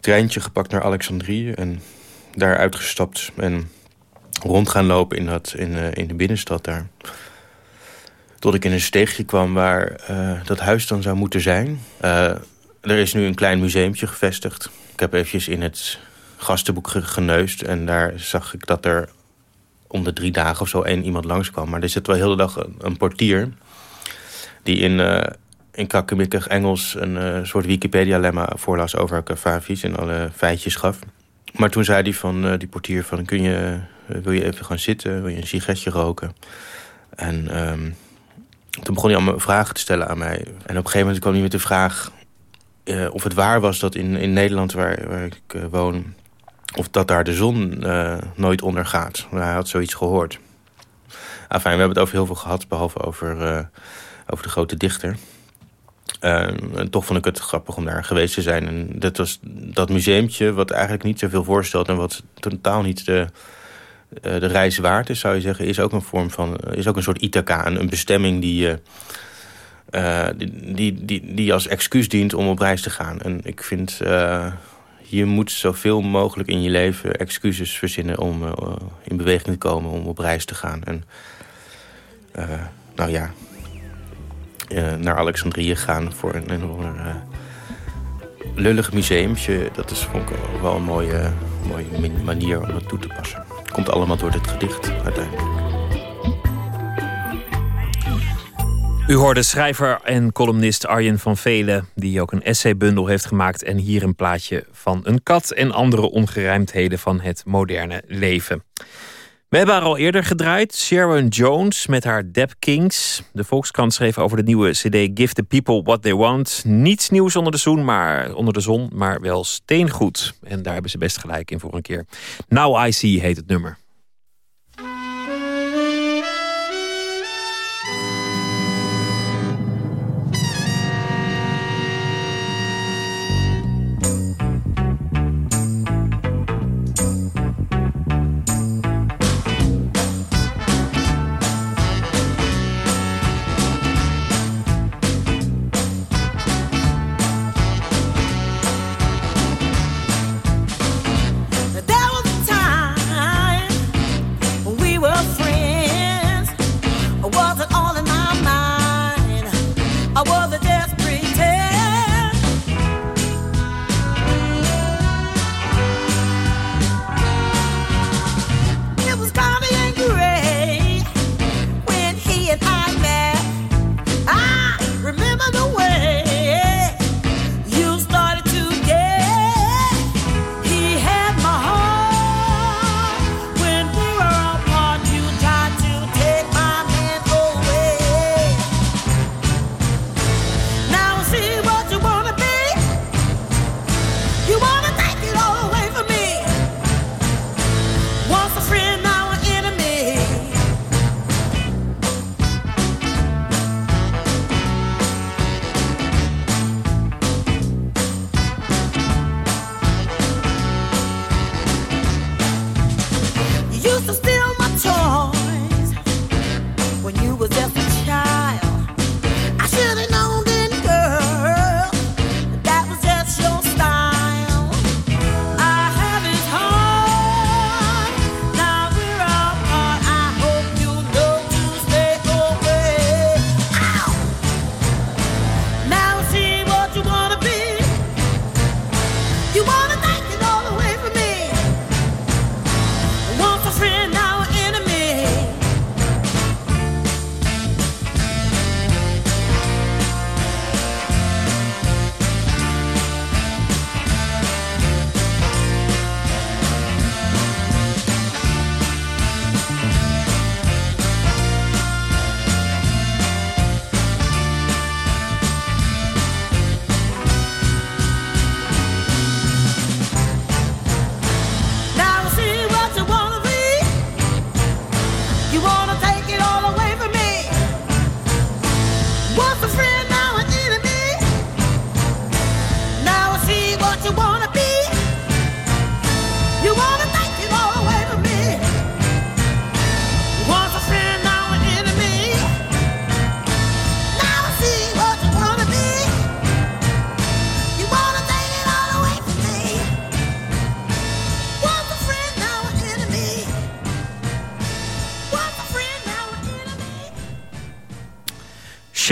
treintje gepakt naar Alexandrië. En daar uitgestapt en rond gaan lopen in, dat, in, uh, in de binnenstad daar. Tot ik in een steegje kwam waar dat huis dan zou moeten zijn. er is nu een klein museumtje gevestigd. Ik heb eventjes in het gastenboek geneust. En daar zag ik dat er om de drie dagen of zo één iemand langskwam. Maar er zit wel heel de dag een, portier... die in, uh, in kakkemikkig Engels een soort Wikipedia-lemma voorlas over Cavavies... en alle feitjes gaf. Maar toen zei die, van, die portier van... Kun je, wil je even gaan zitten? Wil je een sigaretje roken? En um, toen begon hij allemaal vragen te stellen aan mij. En op een gegeven moment kwam hij met de vraag... of het waar was dat in, in Nederland, waar, ik woon of dat daar de zon uh, nooit ondergaat. Hij had zoiets gehoord. Enfin, we hebben het over heel veel gehad, behalve over, over de grote dichter. Uh, en toch vond ik het grappig om daar geweest te zijn. En dat was dat museumtje, wat eigenlijk niet zoveel voorstelt... en wat totaal niet de, de reis waard is, zou je zeggen... is ook een vorm van, is ook een soort Ithaca, een, een bestemming die... die, die, die, die als excuus dient om op reis te gaan. En ik vind je moet zoveel mogelijk in je leven excuses verzinnen om uh, in beweging te komen, om op reis te gaan. En uh, nou ja, uh, naar Alexandrië gaan voor een, een, lullig museumtje. Dat is vond wel een mooie, mooie manier om het toe te passen. Komt allemaal door dit gedicht uiteindelijk. U hoorde schrijver en columnist Arjen van Velen... die ook een essaybundel heeft gemaakt... en hier een plaatje van een kat... en andere ongerijmdheden van het moderne leven. We hebben haar al eerder gedraaid. Sharon Jones met haar Deb Kings. De Volkskrant schreef over de nieuwe cd Give the People What They Want. Niets nieuws onder de, zon, maar, onder de zon, maar wel steengoed. En daar hebben ze best gelijk in voor een keer. Now I See heet het nummer. and I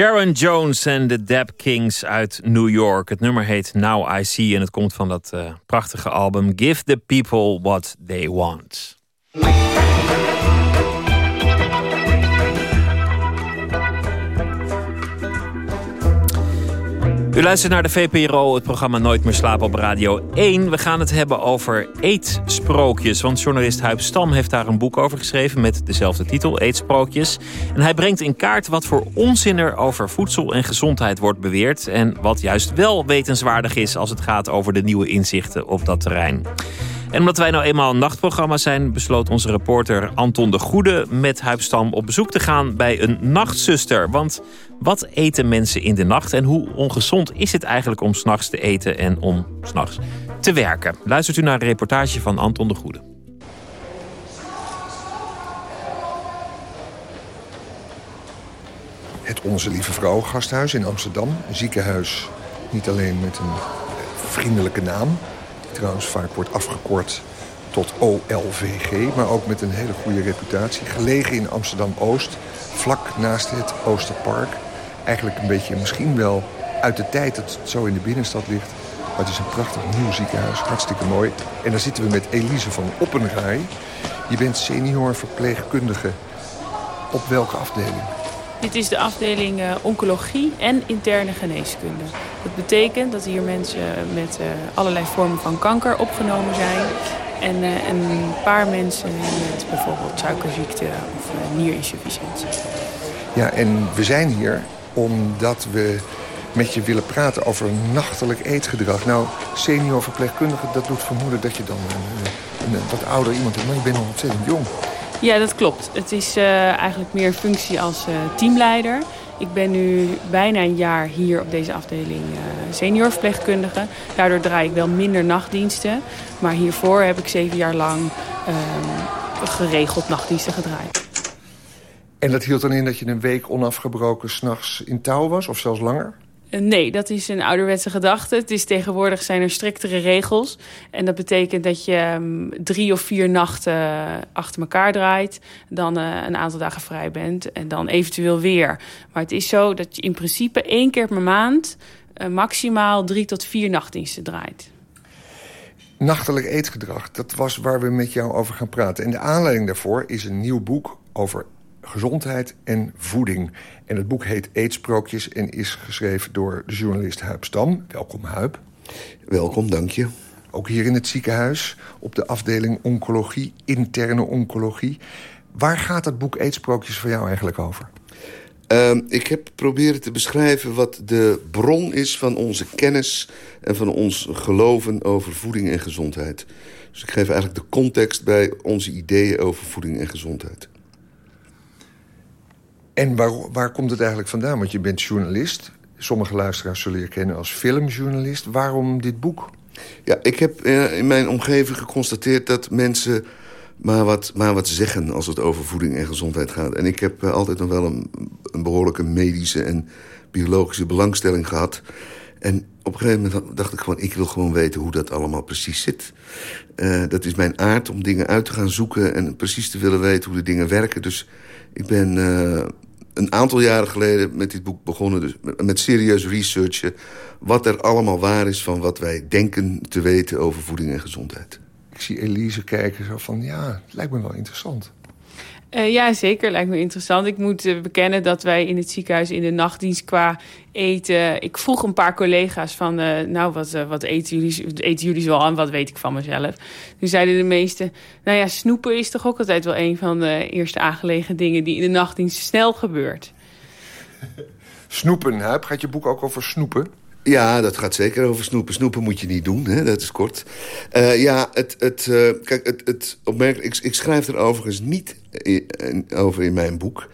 Sharon Jones en de Dap Kings uit New York. Het nummer heet Now I See en het komt van dat uh, prachtige album Give the People What They Want. U luistert naar de VPRO, het programma Nooit meer slapen op Radio 1. We gaan het hebben over eetsprookjes. Want journalist Huib Stam heeft daar een boek over geschreven... met dezelfde titel, Eetsprookjes. En hij brengt in kaart wat voor onzin er over voedsel en gezondheid wordt beweerd... en wat juist wel wetenswaardig is als het gaat over de nieuwe inzichten op dat terrein. En omdat wij nou eenmaal een nachtprogramma zijn... besloot onze reporter Anton de Goede met Huipstam op bezoek te gaan bij een nachtzuster. Want wat eten mensen in de nacht en hoe ongezond is het eigenlijk om s'nachts te eten en om s'nachts te werken? Luistert u naar de reportage van Anton de Goede. Het Onze Lieve Vrouw gasthuis in Amsterdam. Een ziekenhuis, niet alleen met een vriendelijke naam trouwens vaak wordt afgekort tot OLVG... maar ook met een hele goede reputatie. Gelegen in Amsterdam-Oost, vlak naast het Oosterpark. Eigenlijk een beetje misschien wel uit de tijd dat het zo in de binnenstad ligt. Maar het is een prachtig nieuw ziekenhuis, hartstikke mooi. En daar zitten we met Elise van Oppenraai. Je bent senior verpleegkundige. Op welke afdeling? Dit is de afdeling uh, oncologie en interne geneeskunde. Dat betekent dat hier mensen met uh, allerlei vormen van kanker opgenomen zijn. En een paar mensen met bijvoorbeeld suikerziekte of nierinsufficiëntie. Ja, en we zijn hier omdat we met je willen praten over nachtelijk eetgedrag. Nou, senior verpleegkundige, dat doet vermoeden dat je dan een, een wat ouder iemand bent. Maar je bent nog ontzettend jong. Ja, dat klopt. Het is uh, eigenlijk meer functie als uh, teamleider. Ik ben nu bijna een jaar hier op deze afdeling uh, senior verpleegkundige. Daardoor draai ik wel minder nachtdiensten. Maar hiervoor heb ik zeven jaar lang geregeld nachtdiensten gedraaid. En dat hield dan in dat je een week onafgebroken s'nachts in touw was? Of zelfs langer? Nee, dat is een ouderwetse gedachte. Het is tegenwoordig zijn er striktere regels. En dat betekent dat je um, drie of vier nachten achter elkaar draait. Dan uh, een aantal dagen vrij bent. En dan eventueel weer. Maar het is zo dat je in principe één keer per maand... Maximaal drie tot vier nachtdiensten draait. Nachtelijk eetgedrag, dat was waar we met jou over gaan praten. En de aanleiding daarvoor is een nieuw boek over gezondheid en voeding. En het boek heet Eetsprookjes en is geschreven door de journalist Huip Stam. Welkom Huip. Welkom, dank je. Ook hier in het ziekenhuis, op de afdeling oncologie, interne oncologie. Waar gaat het boek Eetsprookjes voor jou eigenlijk over? Uh, ik heb proberen te beschrijven wat de bron is van onze kennis... en van ons geloven over voeding en gezondheid. Dus ik geef eigenlijk de context bij onze ideeën over voeding en gezondheid. En waar, waar komt het eigenlijk vandaan? Want je bent journalist. Sommige luisteraars zullen je kennen als filmjournalist. Waarom dit boek? Ja, ik heb uh, in mijn omgeving geconstateerd dat mensen maar wat, maar wat zeggen... als het over voeding en gezondheid gaat. En ik heb uh, altijd nog wel een, een behoorlijke medische en biologische belangstelling gehad. En op een gegeven moment dacht ik gewoon... ik wil gewoon weten hoe dat allemaal precies zit. Uh, dat is mijn aard om dingen uit te gaan zoeken... en precies te willen weten hoe de dingen werken. Dus ik ben een aantal jaren geleden met dit boek begonnen... Dus met serieus researchen wat er allemaal waar is... van wat wij denken te weten over voeding en gezondheid. Ik zie Elise kijken zo van, ja, het lijkt me wel interessant. Uh, ja, zeker. Lijkt me interessant. Ik moet uh, bekennen dat wij in het ziekenhuis in de nachtdienst qua eten... Ik vroeg een paar collega's van, uh, nou, wat, wat eten, jullie, eten jullie zo aan? Wat weet ik van mezelf? Toen zeiden de meesten, nou ja, snoepen is toch ook altijd wel een van de eerste aangelegen dingen... die in de nachtdienst snel gebeurt. [laughs] Snoepen, Huip. Gaat je boek ook over snoepen? Ja, dat gaat zeker over snoepen. Snoepen moet je niet doen, hè? dat is kort. Uh, ja, het, het, uh, kijk, het, het opmerkelijk, ik, ik schrijf er overigens niet over in mijn boek...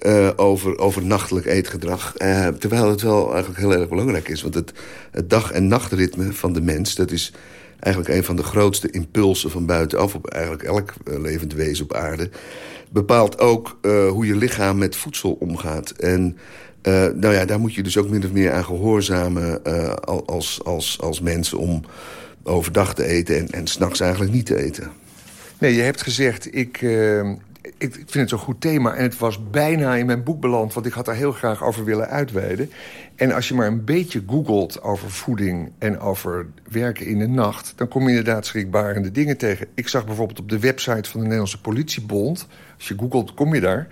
Uh, over, over nachtelijk eetgedrag. terwijl het wel eigenlijk heel erg belangrijk is. Want het, het dag- en nachtritme van de mens... dat is eigenlijk een van de grootste impulsen van buitenaf... op eigenlijk elk levend wezen op aarde... bepaalt ook hoe je lichaam met voedsel omgaat. En... Uh, nou ja, daar moet je dus ook min of meer aan gehoorzamen uh, als, als, als mens... om overdag te eten en, en s'nachts eigenlijk niet te eten. Nee, je hebt gezegd, ik, uh, ik vind het zo'n goed thema en het was bijna in mijn boek beland... want ik had daar heel graag over willen uitweiden. En als je maar een beetje googelt over voeding en over werken in de nacht... dan kom je inderdaad schrikbarende dingen tegen. Ik zag bijvoorbeeld op de website van de Nederlandse Politiebond... als je googelt, kom je daar...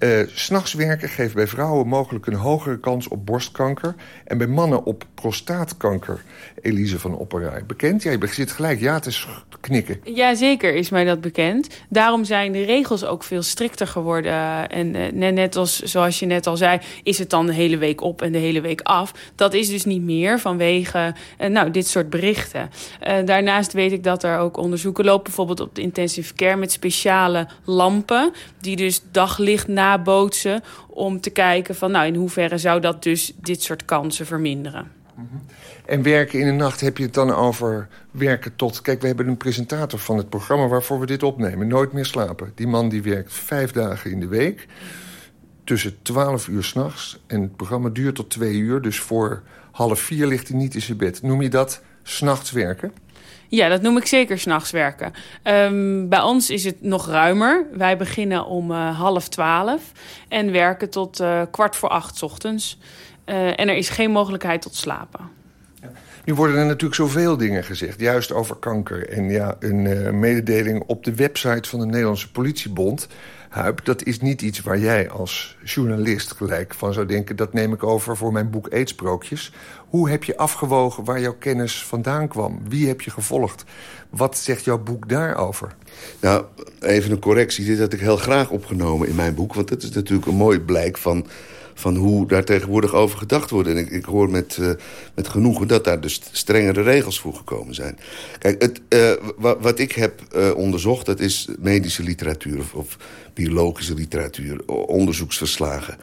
Uh, S'nachts werken geeft bij vrouwen mogelijk een hogere kans op borstkanker... en bij mannen op prostaatkanker. Elise van Opperij. Bekend? Ja, je zit gelijk ja te knikken. Ja, zeker is mij dat bekend. Daarom zijn de regels ook veel strikter geworden. En uh, net als, zoals je net al zei, is het dan de hele week op en de hele week af. Dat is dus niet meer vanwege uh, nou, dit soort berichten. daarnaast weet ik dat er ook onderzoeken lopen... bijvoorbeeld op de intensive care met speciale lampen... die dus daglicht na nabootsen om te kijken van nou in hoeverre zou dat dus dit soort kansen verminderen. En werken in de nacht heb je het dan over werken tot... Kijk, we hebben een presentator van het programma waarvoor we dit opnemen. Nooit meer slapen. Die man die werkt vijf dagen in de week. Tussen twaalf uur s'nachts. En het programma duurt tot twee uur. Dus voor half vier ligt hij niet in zijn bed. Noem je dat s'nachts werken? Ja, dat noem ik zeker s'nachts werken. Um, bij ons is het nog ruimer. Wij beginnen om uh, half twaalf en werken tot uh, kwart voor acht ochtends. Uh, en er is geen mogelijkheid tot slapen. Nu worden er natuurlijk zoveel dingen gezegd, juist over kanker. En ja, een mededeling op de website van de Nederlandse Politiebond... Huip, dat is niet iets waar jij als journalist gelijk van zou denken... dat neem ik over voor mijn boek Eetsprookjes. Hoe heb je afgewogen waar jouw kennis vandaan kwam? Wie heb je gevolgd? Wat zegt jouw boek daarover? Nou, even een correctie. Dit had ik heel graag opgenomen in mijn boek. Want dat is natuurlijk een mooi blijk van van hoe daar tegenwoordig over gedacht wordt. En ik, ik hoor met, uh, met genoegen dat daar dus strengere regels voor gekomen zijn. Kijk, het, uh, wat ik heb uh, onderzocht, dat is medische literatuur... Of, biologische literatuur, onderzoeksverslagen.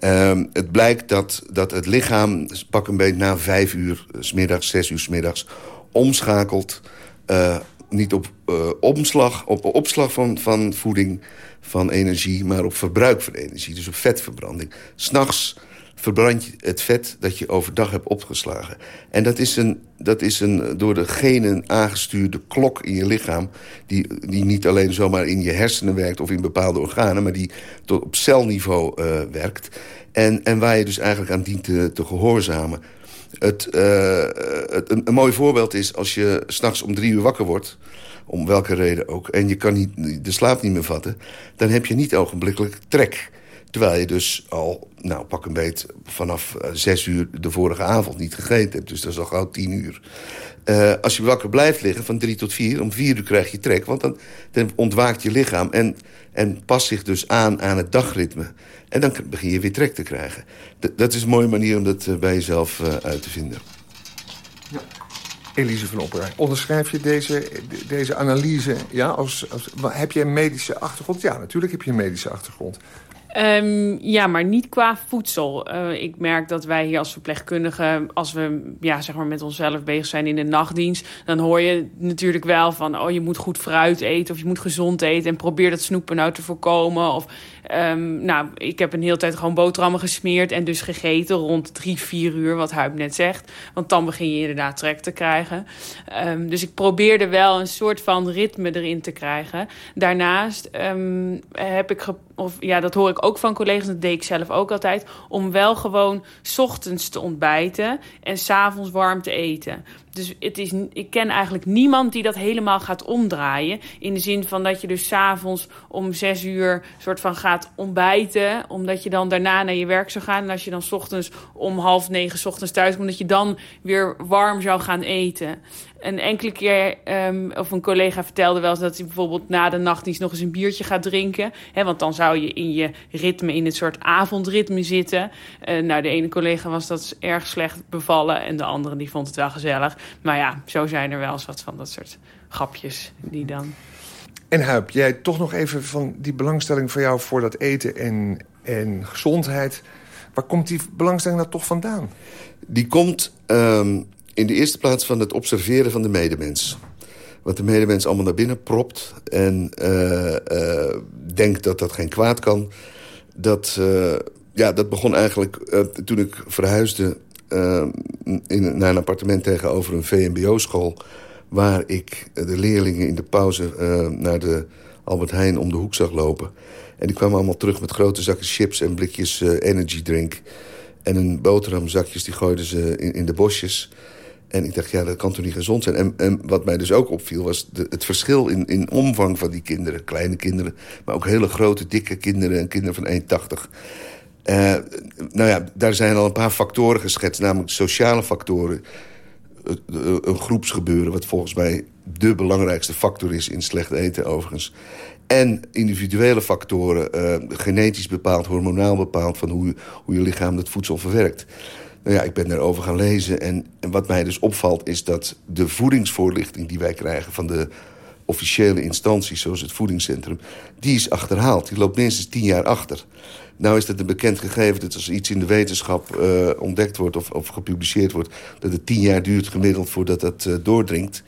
Uh, het blijkt dat, dat het lichaam pak een beetje na vijf uur, smiddags, zes uur smiddags... omschakelt niet op omslag, op opslag van, van voeding van energie, maar op verbruik van energie. Dus op vetverbranding. S'nachts verbrand je het vet dat je overdag hebt opgeslagen. En dat is een, dat is een door de genen aangestuurde klok in je lichaam... Die, die niet alleen zomaar in je hersenen werkt of in bepaalde organen... maar die tot op celniveau uh, werkt. En, en waar je dus eigenlijk aan dient te, te gehoorzamen. Het, een, een mooi voorbeeld is als je s'nachts om drie uur wakker wordt om welke reden ook... en je kan niet, de slaap niet meer vatten... dan heb je niet ogenblikkelijk trek. Terwijl je dus al, nou pak een beet, vanaf uh, zes uur de vorige avond niet gegeten hebt. Dus dat is al gauw tien uur. Uh, als je wakker blijft liggen van drie tot vier, om vier uur krijg je trek. Want dan, ontwaakt je lichaam en, en past zich dus aan aan het dagritme. En dan begin je weer trek te krijgen. Dat is een mooie manier om dat uh, bij jezelf uit te vinden. Ja. Elise van Opperij, onderschrijf je deze, deze analyse? Ja, als, als, heb je een medische achtergrond? Ja, natuurlijk heb je een medische achtergrond. Um, ja, maar niet qua voedsel. Uh, ik merk dat wij hier als verpleegkundigen, als we ja, zeg maar met onszelf bezig zijn in de nachtdienst, dan hoor je natuurlijk wel van, oh je moet goed fruit eten of je moet gezond eten en probeer dat snoepen nou te voorkomen. Of Um, nou, ik heb een hele tijd gewoon boterhammen gesmeerd en dus gegeten rond drie, vier uur, wat Huib net zegt. Want dan begin je inderdaad trek te krijgen. Um, dus ik probeerde wel een soort van ritme erin te krijgen. Daarnaast um, heb ik, of ja, dat hoor ik ook van collega's, dat deed ik zelf ook altijd, om wel gewoon ochtends te ontbijten en s'avonds warm te eten. Dus het is, ik ken eigenlijk niemand die dat helemaal gaat omdraaien. In de zin van dat je dus s'avonds om zes uur soort van gaat ontbijten. Omdat je dan daarna naar je werk zou gaan. En als je dan ochtends om half negen ochtends thuis komt, je dan weer warm zou gaan eten een enkele keer, um, of een collega vertelde wel eens dat hij bijvoorbeeld na de nachtdienst nog eens een biertje gaat drinken. Hè, want dan zou je in je ritme, in het soort avondritme zitten. Uh, nou, de ene collega was dat erg slecht bevallen en de andere die vond het wel gezellig. Maar ja, zo zijn er wel eens wat van dat soort grapjes die dan... En Huip, jij toch nog even van die belangstelling van jou voor dat eten en, en gezondheid. Waar komt die belangstelling nou toch vandaan? Die komt um, in de eerste plaats van het observeren van de medemens. Wat de medemens allemaal naar binnen propt en uh, uh, denkt dat dat geen kwaad kan. Dat, uh, ja, dat begon eigenlijk toen ik verhuisde in, naar een appartement tegenover een VMBO-school... waar ik de leerlingen in de pauze naar de Albert Heijn om de hoek zag lopen. En die kwamen allemaal terug met grote zakken chips en blikjes uh, energy drink. En een boterhamzakjes, die gooiden ze in, in, de bosjes. En ik dacht, ja, dat kan toch niet gezond zijn. En, wat mij dus ook opviel, was het verschil in, in omvang van die kinderen. Kleine kinderen, maar ook hele grote, dikke kinderen en kinderen van 1,80. Uh, nou ja, daar zijn al een paar factoren geschetst, namelijk sociale factoren. Een groepsgebeuren, wat volgens mij de belangrijkste factor is in slecht eten overigens. En individuele factoren, uh, genetisch bepaald, hormonaal bepaald... van hoe, hoe je lichaam dat voedsel verwerkt. Nou ja, ik ben daarover gaan lezen. En, en wat mij dus opvalt is dat de voedingsvoorlichting die wij krijgen... van de officiële instanties, zoals het voedingscentrum... die is achterhaald. Die loopt minstens tien jaar achter. Nou is het een bekend gegeven dat als iets in de wetenschap uh, ontdekt wordt... Of, of gepubliceerd wordt, dat het tien jaar duurt gemiddeld voordat dat uh, doordringt...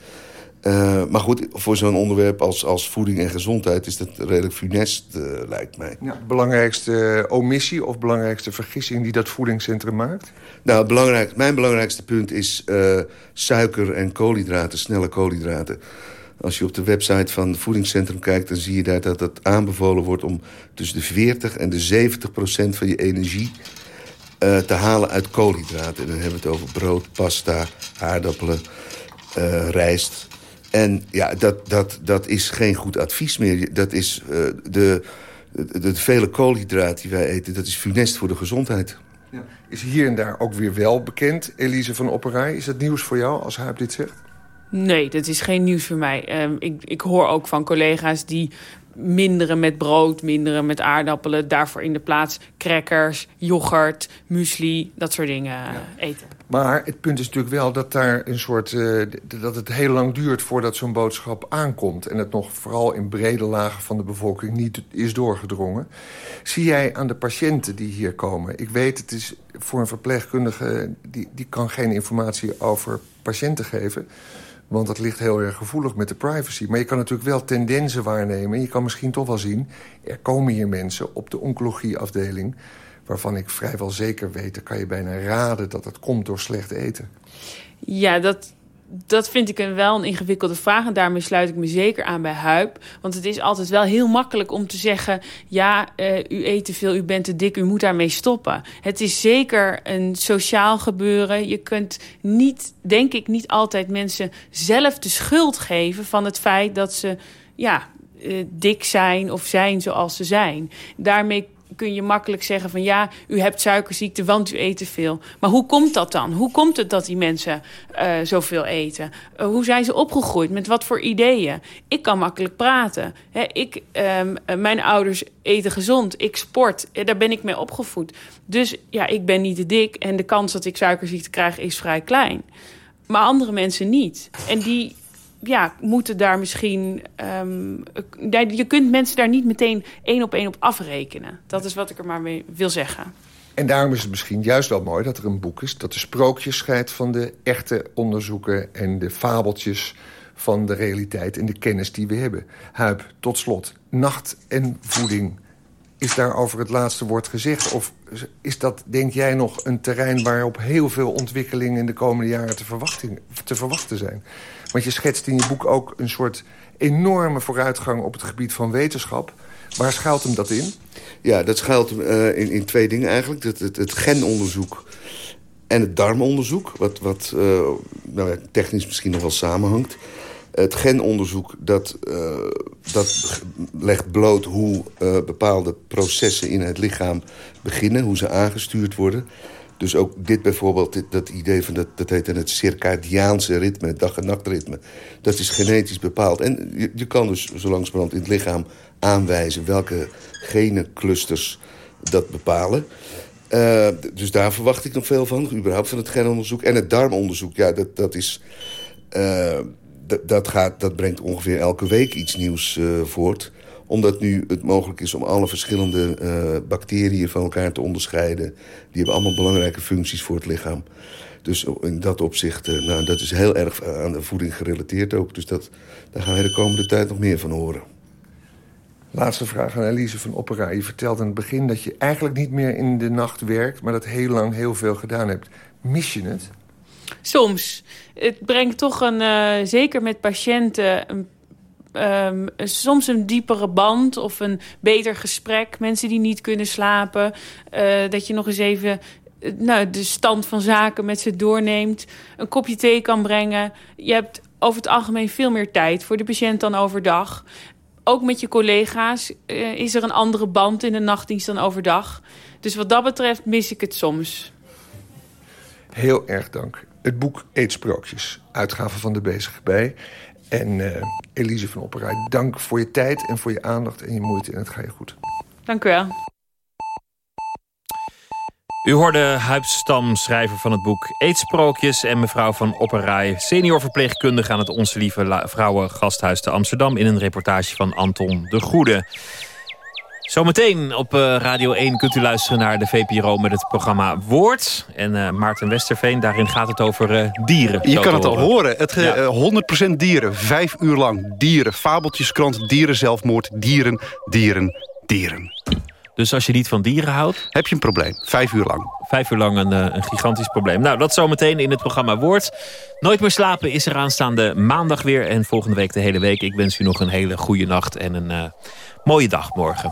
Uh, maar goed, voor zo'n onderwerp als, als voeding en gezondheid... is dat redelijk funest, lijkt mij. Ja, belangrijkste omissie of belangrijkste vergissing die dat voedingscentrum maakt? Nou, belangrijk, mijn belangrijkste punt is suiker en koolhydraten, snelle koolhydraten. Als je op de website van het voedingscentrum kijkt... dan zie je daar dat het aanbevolen wordt om tussen de 40 en de 70 procent van je energie... te halen uit koolhydraten. En dan hebben we het over brood, pasta, aardappelen, rijst... En ja, dat, dat, dat is geen goed advies meer. Dat is uh, de, de, vele koolhydraten die wij eten, dat is funest voor de gezondheid. Ja. Is hier en daar ook weer wel bekend, Elise van Opperij? Is dat nieuws voor jou als Huip dit zegt? Nee, dat is geen nieuws voor mij. Um, ik, ik hoor ook van collega's die minderen met brood, minderen met aardappelen. Daarvoor in de plaats crackers, yoghurt, muesli, dat soort dingen ja. eten. Maar het punt is natuurlijk wel dat daar een soort uh, dat het heel lang duurt voordat zo'n boodschap aankomt. En het nog vooral in brede lagen van de bevolking niet is doorgedrongen. Zie jij aan de patiënten die hier komen? Ik weet, het is voor een verpleegkundige, die, die kan geen informatie over patiënten geven. Want dat ligt heel erg gevoelig met de privacy. Maar je kan natuurlijk wel tendensen waarnemen. Je kan misschien toch wel zien... er komen hier mensen op de oncologieafdeling... waarvan ik vrijwel zeker weet... dan kan je bijna raden dat het komt door slecht eten. Ja, dat, dat vind ik een wel een ingewikkelde vraag. En daarmee sluit ik me zeker aan bij Huip. Want het is altijd wel heel makkelijk om te zeggen... ja, uh, u eet te veel, u bent te dik, u moet daarmee stoppen. Het is zeker een sociaal gebeuren. Je kunt niet, denk ik, niet altijd mensen zelf de schuld geven... van het feit dat ze ja, uh, dik zijn of zijn zoals ze zijn. Daarmee kun je makkelijk zeggen van ja, u hebt suikerziekte, want u eet te veel. Maar hoe komt dat dan? Hoe komt het dat die mensen uh, zoveel eten? Uh, hoe zijn ze opgegroeid? Met wat voor ideeën? Ik kan makkelijk praten. He, ik, um, mijn ouders eten gezond. Ik sport. Daar ben ik mee opgevoed. Dus ja, ik ben niet te dik en de kans dat ik suikerziekte krijg is vrij klein. Maar andere mensen niet. En die ja, moeten daar misschien... Um, je kunt mensen daar niet meteen één op één op afrekenen. Dat is wat ik er maar mee wil zeggen. En daarom is het misschien juist wel mooi dat er een boek is... dat de sprookjes scheidt van de echte onderzoeken... en de fabeltjes van de realiteit en de kennis die we hebben. Huip, tot slot, nacht en voeding. Is daar over het laatste woord gezegd? Of is dat, denk jij, nog een terrein... waarop heel veel ontwikkelingen in de komende jaren te, te verwachten zijn? Want je schetst in je boek ook een soort enorme vooruitgang op het gebied van wetenschap. Waar schuilt hem dat in? Ja, dat schuilt hem uh, in, in twee dingen eigenlijk. Het, het, het genonderzoek en het darmonderzoek. Wat, wat uh, nou technisch misschien nog wel samenhangt. Het genonderzoek dat, uh, dat legt bloot hoe bepaalde processen in het lichaam beginnen. Hoe ze aangestuurd worden. Dus ook dit bijvoorbeeld, dit, dat idee van dat, dat heet het circadiaanse ritme, het dag- en nachtritme. Dat is genetisch bepaald. En je, je kan dus zo langzamerhand in het lichaam aanwijzen welke genenclusters dat bepalen. Uh, dus daar verwacht ik nog veel van, überhaupt van het genonderzoek. En het darmonderzoek, ja, dat, dat is... dat, gaat, dat brengt ongeveer elke week iets nieuws uh, voort omdat nu het mogelijk is om alle verschillende uh, bacteriën van elkaar te onderscheiden. Die hebben allemaal belangrijke functies voor het lichaam. Dus in dat opzicht, uh, nou, dat is heel erg aan de voeding gerelateerd ook. Dus dat, daar gaan we de komende tijd nog meer van horen. Laatste vraag aan Elise van Opera. Je vertelde in het begin dat je eigenlijk niet meer in de nacht werkt... maar dat heel lang heel veel gedaan hebt. Mis je het? Soms. Het brengt toch een, uh, zeker met patiënten... een ehm, soms een diepere band of een beter gesprek. Mensen die niet kunnen slapen. Eh, dat je nog eens even eh, nou, de stand van zaken met ze doorneemt. Een kopje thee kan brengen. Je hebt over het algemeen veel meer tijd voor de patiënt dan overdag. Ook met je collega's is er een andere band in de nachtdienst dan overdag. Dus wat dat betreft mis ik het soms. Heel erg dank. Het boek Eetsprookjes, uitgave van de Bezige Bij. En uh, Elise van Opperij, dank voor je tijd en voor je aandacht en je moeite. En het gaat je goed. Dank u wel. U hoorde Huibstam, schrijver van het boek Eetsprookjes... en mevrouw van Opperij, senior verpleegkundige... aan het Onze Lieve Vrouwen Gasthuis te Amsterdam... in een reportage van Anton de Goede. Zometeen op uh, Radio 1 kunt u luisteren naar de VPRO met het programma Woord. En uh, Maarten Westerveen, daarin gaat het over uh, dieren. Je kan het al horen. Het, ja. 100% dieren, vijf uur lang. Dieren, fabeltjeskrant, dieren zelfmoord, dieren, dieren, dieren. Dus als je niet van dieren houdt... Heb je een probleem. Vijf uur lang. Vijf uur lang een, een gigantisch probleem. Nou, dat zometeen in het programma Woord. Nooit meer slapen is er aanstaande maandag weer. En volgende week de hele week. Ik wens u nog een hele goede nacht en een mooie dag morgen.